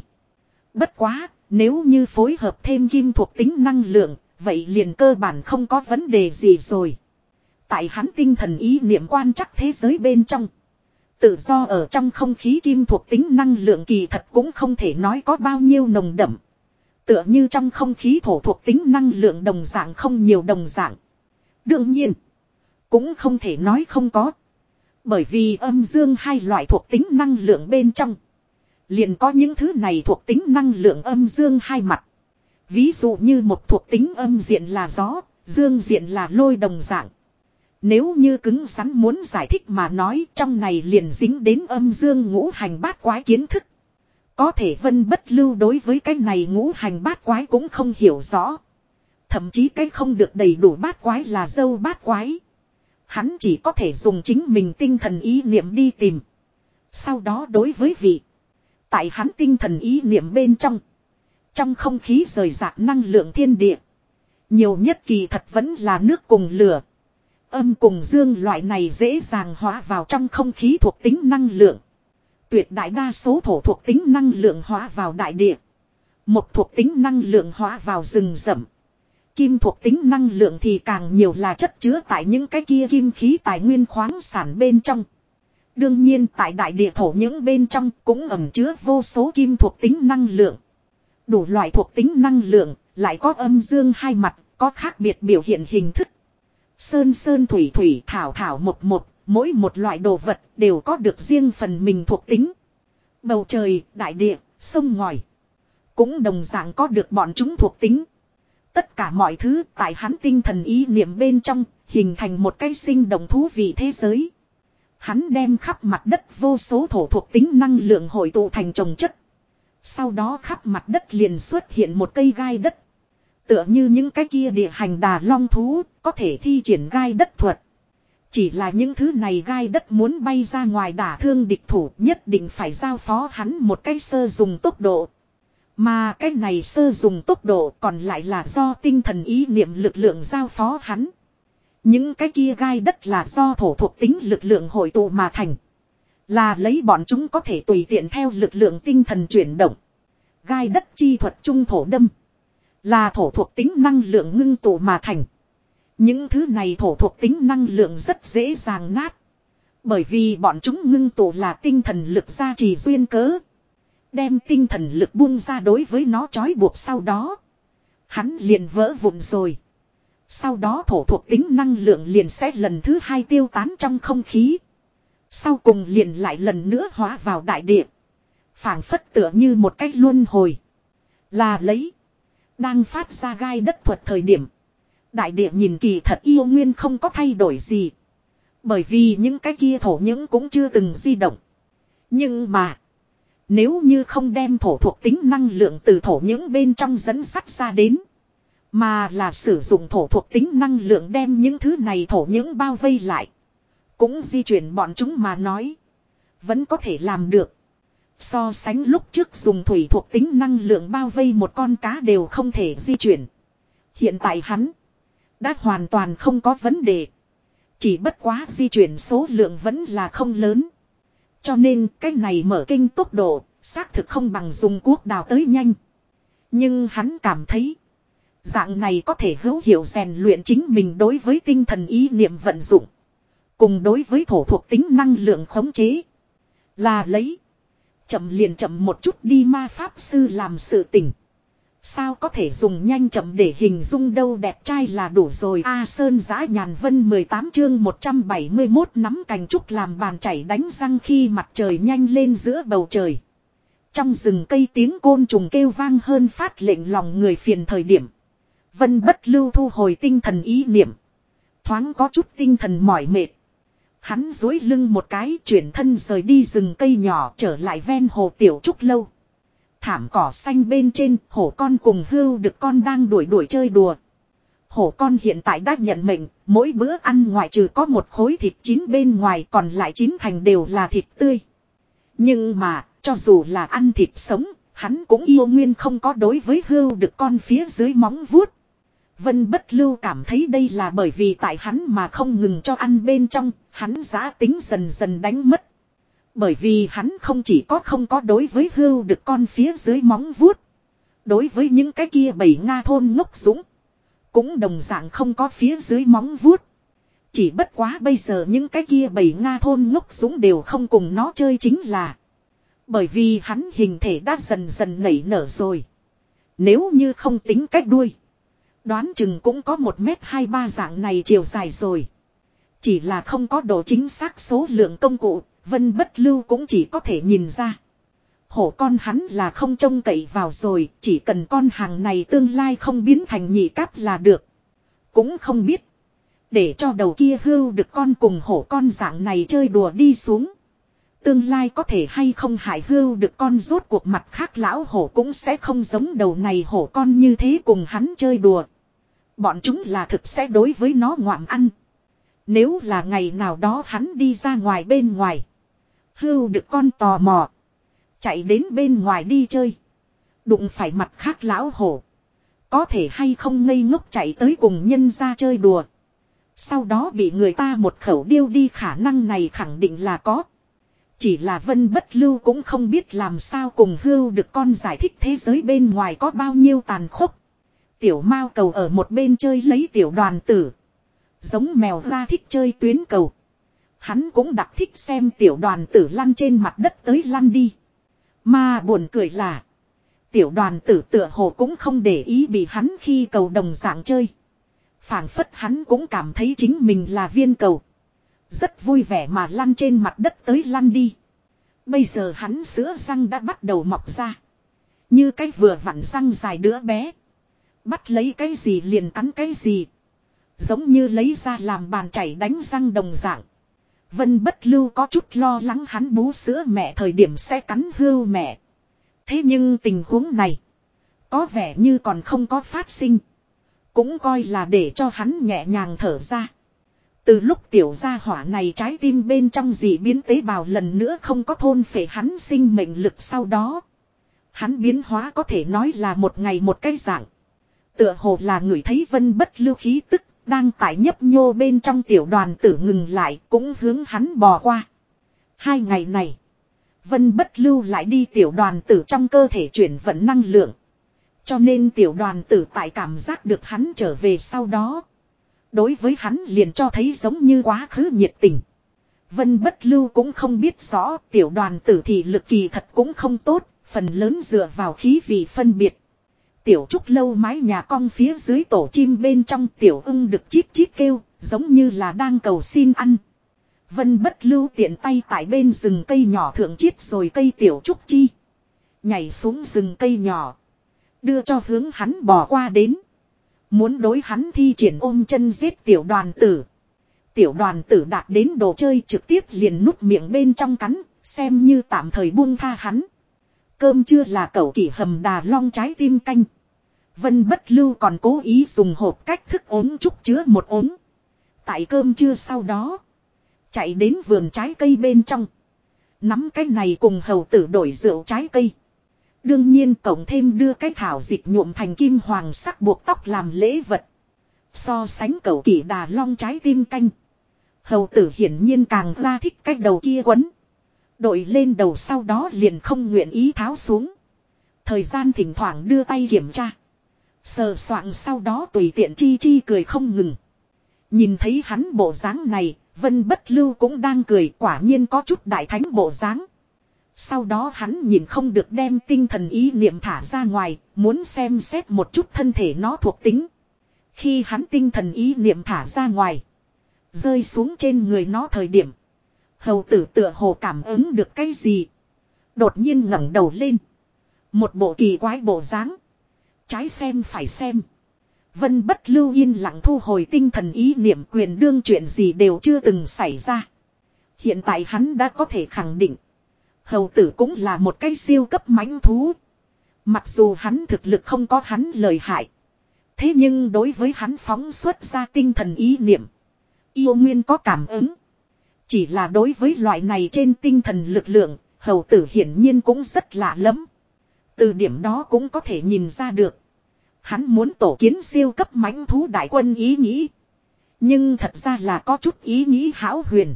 [SPEAKER 1] Bất quá, nếu như phối hợp thêm kim thuộc tính năng lượng, vậy liền cơ bản không có vấn đề gì rồi. Tại hắn tinh thần ý niệm quan chắc thế giới bên trong. Tự do ở trong không khí kim thuộc tính năng lượng kỳ thật cũng không thể nói có bao nhiêu nồng đậm. Tựa như trong không khí thổ thuộc tính năng lượng đồng dạng không nhiều đồng dạng. Đương nhiên, cũng không thể nói không có. Bởi vì âm dương hai loại thuộc tính năng lượng bên trong. Liền có những thứ này thuộc tính năng lượng âm dương hai mặt. Ví dụ như một thuộc tính âm diện là gió, dương diện là lôi đồng dạng. Nếu như cứng rắn muốn giải thích mà nói trong này liền dính đến âm dương ngũ hành bát quái kiến thức. Có thể vân bất lưu đối với cái này ngũ hành bát quái cũng không hiểu rõ. Thậm chí cái không được đầy đủ bát quái là dâu bát quái. Hắn chỉ có thể dùng chính mình tinh thần ý niệm đi tìm. Sau đó đối với vị. Tại hắn tinh thần ý niệm bên trong. Trong không khí rời rạc năng lượng thiên địa. Nhiều nhất kỳ thật vẫn là nước cùng lửa. Âm cùng dương loại này dễ dàng hóa vào trong không khí thuộc tính năng lượng. Tuyệt đại đa số thổ thuộc tính năng lượng hóa vào đại địa. Một thuộc tính năng lượng hóa vào rừng rậm. Kim thuộc tính năng lượng thì càng nhiều là chất chứa tại những cái kia kim khí tài nguyên khoáng sản bên trong. Đương nhiên tại đại địa thổ những bên trong cũng ẩm chứa vô số kim thuộc tính năng lượng. Đủ loại thuộc tính năng lượng, lại có âm dương hai mặt, có khác biệt biểu hiện hình thức. Sơn sơn thủy thủy thảo thảo một một, mỗi một loại đồ vật đều có được riêng phần mình thuộc tính. Bầu trời, đại địa, sông ngòi. Cũng đồng dạng có được bọn chúng thuộc tính. Tất cả mọi thứ tại hắn tinh thần ý niệm bên trong, hình thành một cái sinh động thú vị thế giới. Hắn đem khắp mặt đất vô số thổ thuộc tính năng lượng hội tụ thành trồng chất. Sau đó khắp mặt đất liền xuất hiện một cây gai đất. Tựa như những cái kia địa hành đà long thú, có thể thi triển gai đất thuật. Chỉ là những thứ này gai đất muốn bay ra ngoài đả thương địch thủ nhất định phải giao phó hắn một cái sơ dùng tốc độ. Mà cái này sơ dùng tốc độ còn lại là do tinh thần ý niệm lực lượng giao phó hắn. Những cái kia gai đất là do thổ thuộc tính lực lượng hội tụ mà thành. Là lấy bọn chúng có thể tùy tiện theo lực lượng tinh thần chuyển động. Gai đất chi thuật trung thổ đâm. Là thổ thuộc tính năng lượng ngưng tụ mà thành. Những thứ này thổ thuộc tính năng lượng rất dễ dàng nát. Bởi vì bọn chúng ngưng tụ là tinh thần lực gia trì duyên cớ. Đem tinh thần lực buông ra đối với nó trói buộc sau đó. Hắn liền vỡ vụn rồi. Sau đó thổ thuộc tính năng lượng liền sẽ lần thứ hai tiêu tán trong không khí. Sau cùng liền lại lần nữa hóa vào đại địa. phảng phất tựa như một cách luân hồi. Là lấy. Đang phát ra gai đất thuật thời điểm. Đại địa nhìn kỳ thật yêu nguyên không có thay đổi gì. Bởi vì những cái kia thổ những cũng chưa từng di động. Nhưng mà. Nếu như không đem thổ thuộc tính năng lượng từ thổ những bên trong dẫn sắt ra đến. Mà là sử dụng thổ thuộc tính năng lượng đem những thứ này thổ những bao vây lại. Cũng di chuyển bọn chúng mà nói. Vẫn có thể làm được. So sánh lúc trước dùng thủy thuộc tính năng lượng bao vây một con cá đều không thể di chuyển. Hiện tại hắn. Đã hoàn toàn không có vấn đề. Chỉ bất quá di chuyển số lượng vẫn là không lớn. Cho nên cái này mở kinh tốc độ, xác thực không bằng dùng cuốc đào tới nhanh. Nhưng hắn cảm thấy, dạng này có thể hữu hiệu rèn luyện chính mình đối với tinh thần ý niệm vận dụng. Cùng đối với thổ thuộc tính năng lượng khống chế. Là lấy. Chậm liền chậm một chút đi ma pháp sư làm sự tỉnh. Sao có thể dùng nhanh chậm để hình dung đâu đẹp trai là đủ rồi A Sơn giã nhàn vân 18 chương 171 nắm cành trúc làm bàn chảy đánh răng khi mặt trời nhanh lên giữa bầu trời. Trong rừng cây tiếng côn trùng kêu vang hơn phát lệnh lòng người phiền thời điểm. Vân bất lưu thu hồi tinh thần ý niệm. Thoáng có chút tinh thần mỏi mệt. Hắn dối lưng một cái chuyển thân rời đi rừng cây nhỏ trở lại ven hồ tiểu trúc lâu. Thảm cỏ xanh bên trên hổ con cùng hưu được con đang đuổi đuổi chơi đùa. Hổ con hiện tại đã nhận mệnh, mỗi bữa ăn ngoài trừ có một khối thịt chín bên ngoài còn lại chín thành đều là thịt tươi. Nhưng mà, cho dù là ăn thịt sống, hắn cũng yêu nguyên không có đối với hưu được con phía dưới móng vuốt. Vân bất lưu cảm thấy đây là bởi vì tại hắn mà không ngừng cho ăn bên trong, hắn giá tính dần dần đánh mất. Bởi vì hắn không chỉ có không có đối với hưu được con phía dưới móng vuốt. Đối với những cái kia bảy Nga thôn ngốc dũng. Cũng đồng dạng không có phía dưới móng vuốt. Chỉ bất quá bây giờ những cái kia bảy Nga thôn ngốc dũng đều không cùng nó chơi chính là. Bởi vì hắn hình thể đã dần dần nảy nở rồi. Nếu như không tính cách đuôi. Đoán chừng cũng có một mét hai ba dạng này chiều dài rồi. Chỉ là không có độ chính xác số lượng công cụ, vân bất lưu cũng chỉ có thể nhìn ra. Hổ con hắn là không trông cậy vào rồi, chỉ cần con hàng này tương lai không biến thành nhị cáp là được. Cũng không biết. Để cho đầu kia hưu được con cùng hổ con dạng này chơi đùa đi xuống. Tương lai có thể hay không hại hưu được con rốt cuộc mặt khác lão hổ cũng sẽ không giống đầu này hổ con như thế cùng hắn chơi đùa. Bọn chúng là thực sẽ đối với nó ngoạm ăn. Nếu là ngày nào đó hắn đi ra ngoài bên ngoài. Hưu được con tò mò. Chạy đến bên ngoài đi chơi. Đụng phải mặt khác lão hổ. Có thể hay không ngây ngốc chạy tới cùng nhân ra chơi đùa. Sau đó bị người ta một khẩu điêu đi khả năng này khẳng định là có. Chỉ là vân bất lưu cũng không biết làm sao cùng hưu được con giải thích thế giới bên ngoài có bao nhiêu tàn khốc. Tiểu mao cầu ở một bên chơi lấy tiểu đoàn tử. Giống mèo ra thích chơi tuyến cầu. Hắn cũng đặc thích xem tiểu đoàn tử lăn trên mặt đất tới lăn đi. Mà buồn cười là. Tiểu đoàn tử tựa hồ cũng không để ý bị hắn khi cầu đồng dạng chơi. phảng phất hắn cũng cảm thấy chính mình là viên cầu. Rất vui vẻ mà lăn trên mặt đất tới lăn đi. Bây giờ hắn sữa răng đã bắt đầu mọc ra. Như cái vừa vặn răng dài đứa bé. Bắt lấy cái gì liền cắn cái gì. Giống như lấy ra làm bàn chảy đánh răng đồng dạng. Vân bất lưu có chút lo lắng hắn bú sữa mẹ thời điểm sẽ cắn hưu mẹ. Thế nhưng tình huống này. Có vẻ như còn không có phát sinh. Cũng coi là để cho hắn nhẹ nhàng thở ra. Từ lúc tiểu gia hỏa này trái tim bên trong dị biến tế bào lần nữa không có thôn phệ hắn sinh mệnh lực sau đó. Hắn biến hóa có thể nói là một ngày một cái dạng. Tựa hồ là người thấy vân bất lưu khí tức, đang tại nhấp nhô bên trong tiểu đoàn tử ngừng lại cũng hướng hắn bò qua. Hai ngày này, vân bất lưu lại đi tiểu đoàn tử trong cơ thể chuyển vận năng lượng. Cho nên tiểu đoàn tử tại cảm giác được hắn trở về sau đó. Đối với hắn liền cho thấy giống như quá khứ nhiệt tình. Vân bất lưu cũng không biết rõ tiểu đoàn tử thì lực kỳ thật cũng không tốt, phần lớn dựa vào khí vị phân biệt. Tiểu trúc lâu mái nhà cong phía dưới tổ chim bên trong tiểu ưng được chít chít kêu, giống như là đang cầu xin ăn. Vân bất lưu tiện tay tại bên rừng cây nhỏ thượng chiết rồi cây tiểu trúc chi. Nhảy xuống rừng cây nhỏ. Đưa cho hướng hắn bỏ qua đến. Muốn đối hắn thi triển ôm chân giết tiểu đoàn tử. Tiểu đoàn tử đạt đến đồ chơi trực tiếp liền nút miệng bên trong cắn, xem như tạm thời buông tha hắn. Cơm chưa là cậu kỷ hầm đà long trái tim canh. Vân bất lưu còn cố ý dùng hộp cách thức ốm chúc chứa một ốm. Tại cơm trưa sau đó. Chạy đến vườn trái cây bên trong. Nắm cái này cùng hầu tử đổi rượu trái cây. Đương nhiên cộng thêm đưa cái thảo dịch nhuộm thành kim hoàng sắc buộc tóc làm lễ vật. So sánh cậu kỷ đà long trái tim canh. Hầu tử hiển nhiên càng ra thích cách đầu kia quấn. Đội lên đầu sau đó liền không nguyện ý tháo xuống. Thời gian thỉnh thoảng đưa tay kiểm tra. Sờ soạn sau đó tùy tiện chi chi cười không ngừng. Nhìn thấy hắn bộ dáng này, Vân Bất Lưu cũng đang cười quả nhiên có chút đại thánh bộ dáng. Sau đó hắn nhìn không được đem tinh thần ý niệm thả ra ngoài, muốn xem xét một chút thân thể nó thuộc tính. Khi hắn tinh thần ý niệm thả ra ngoài, rơi xuống trên người nó thời điểm. Hầu tử tựa hồ cảm ứng được cái gì. Đột nhiên ngẩng đầu lên. Một bộ kỳ quái bộ dáng. Trái xem phải xem. Vân bất lưu yên lặng thu hồi tinh thần ý niệm quyền đương chuyện gì đều chưa từng xảy ra. Hiện tại hắn đã có thể khẳng định. Hầu tử cũng là một cái siêu cấp mãnh thú. Mặc dù hắn thực lực không có hắn lời hại. Thế nhưng đối với hắn phóng xuất ra tinh thần ý niệm. Yêu nguyên có cảm ứng. Chỉ là đối với loại này trên tinh thần lực lượng, hầu tử hiển nhiên cũng rất lạ lắm. Từ điểm đó cũng có thể nhìn ra được. Hắn muốn tổ kiến siêu cấp mãnh thú đại quân ý nghĩ. Nhưng thật ra là có chút ý nghĩ hão huyền.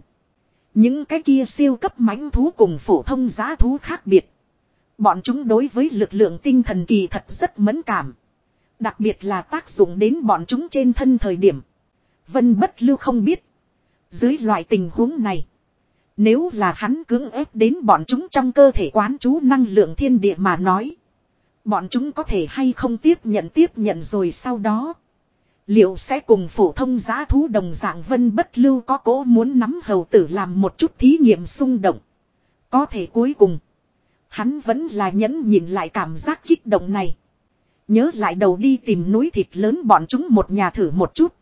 [SPEAKER 1] Những cái kia siêu cấp mãnh thú cùng phổ thông giá thú khác biệt. Bọn chúng đối với lực lượng tinh thần kỳ thật rất mẫn cảm. Đặc biệt là tác dụng đến bọn chúng trên thân thời điểm. Vân bất lưu không biết. Dưới loại tình huống này. Nếu là hắn cưỡng ép đến bọn chúng trong cơ thể quán chú năng lượng thiên địa mà nói. Bọn chúng có thể hay không tiếp nhận tiếp nhận rồi sau đó. Liệu sẽ cùng phổ thông giá thú đồng dạng vân bất lưu có cố muốn nắm hầu tử làm một chút thí nghiệm xung động. Có thể cuối cùng. Hắn vẫn là nhẫn nhìn lại cảm giác kích động này. Nhớ lại đầu đi tìm núi thịt lớn bọn chúng một nhà thử một chút.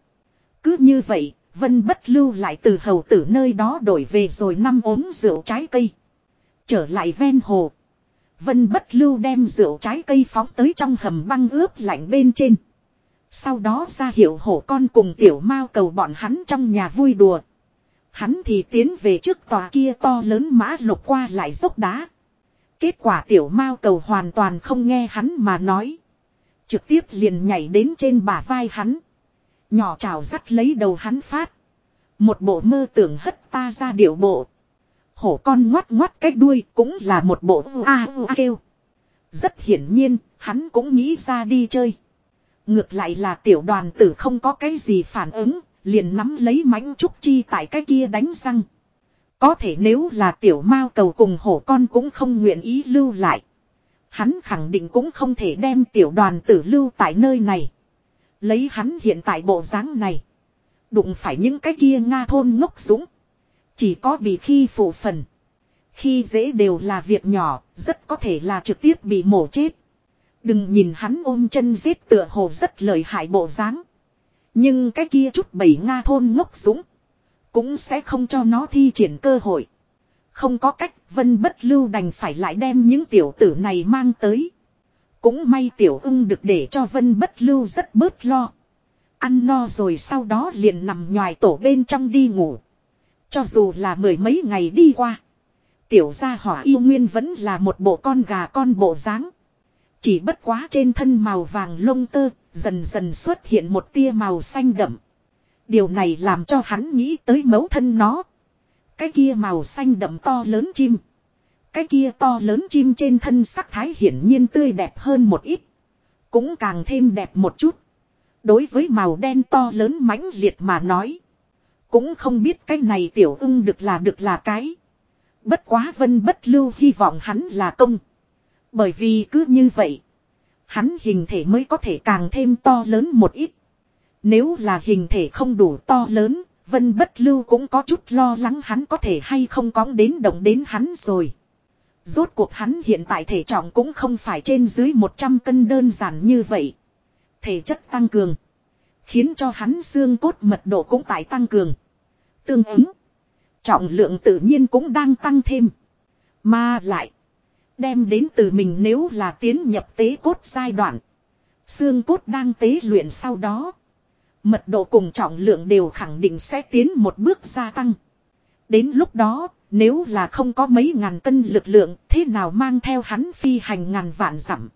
[SPEAKER 1] Cứ như vậy, Vân bất lưu lại từ hầu tử nơi đó đổi về rồi năm ốm rượu trái cây. Trở lại ven hồ. Vân bất lưu đem rượu trái cây phóng tới trong hầm băng ướp lạnh bên trên. Sau đó ra hiệu hổ con cùng tiểu mao cầu bọn hắn trong nhà vui đùa. Hắn thì tiến về trước tòa kia to lớn mã lục qua lại dốc đá. Kết quả tiểu mao cầu hoàn toàn không nghe hắn mà nói. Trực tiếp liền nhảy đến trên bả vai hắn. Nhỏ trào dắt lấy đầu hắn phát. Một bộ mơ tưởng hất ta ra điệu bộ. Hổ con ngoắt ngoắt cái đuôi cũng là một bộ a a kêu. Rất hiển nhiên, hắn cũng nghĩ ra đi chơi. Ngược lại là tiểu đoàn tử không có cái gì phản ứng, liền nắm lấy mãnh trúc chi tại cái kia đánh răng. Có thể nếu là tiểu mao cầu cùng hổ con cũng không nguyện ý lưu lại. Hắn khẳng định cũng không thể đem tiểu đoàn tử lưu tại nơi này. Lấy hắn hiện tại bộ dáng này. Đụng phải những cái kia Nga thôn ngốc dũng. Chỉ có bị khi phụ phần. Khi dễ đều là việc nhỏ, rất có thể là trực tiếp bị mổ chết. Đừng nhìn hắn ôm chân giết tựa hồ rất lợi hại bộ dáng. Nhưng cái kia chút bảy Nga thôn ngốc dũng. Cũng sẽ không cho nó thi triển cơ hội. Không có cách, vân bất lưu đành phải lại đem những tiểu tử này mang tới. Cũng may tiểu ưng được để cho vân bất lưu rất bớt lo. Ăn no rồi sau đó liền nằm nhòi tổ bên trong đi ngủ. Cho dù là mười mấy ngày đi qua. Tiểu gia hỏa yêu nguyên vẫn là một bộ con gà con bộ dáng. Chỉ bất quá trên thân màu vàng lông tơ, dần dần xuất hiện một tia màu xanh đậm. Điều này làm cho hắn nghĩ tới mấu thân nó. Cái kia màu xanh đậm to lớn chim. Cái kia to lớn chim trên thân sắc thái hiển nhiên tươi đẹp hơn một ít. Cũng càng thêm đẹp một chút. Đối với màu đen to lớn mãnh liệt mà nói. Cũng không biết cái này tiểu ưng được là được là cái. Bất quá vân bất lưu hy vọng hắn là công. Bởi vì cứ như vậy. Hắn hình thể mới có thể càng thêm to lớn một ít. Nếu là hình thể không đủ to lớn, Vân Bất Lưu cũng có chút lo lắng hắn có thể hay không cóng đến động đến hắn rồi. Rốt cuộc hắn hiện tại thể trọng cũng không phải trên dưới 100 cân đơn giản như vậy. Thể chất tăng cường. Khiến cho hắn xương cốt mật độ cũng tại tăng cường. Tương ứng. Trọng lượng tự nhiên cũng đang tăng thêm. Mà lại. Đem đến từ mình nếu là tiến nhập tế cốt giai đoạn. Xương cốt đang tế luyện sau đó. Mật độ cùng trọng lượng đều khẳng định sẽ tiến một bước gia tăng. Đến lúc đó, nếu là không có mấy ngàn cân lực lượng, thế nào mang theo hắn phi hành ngàn vạn dặm.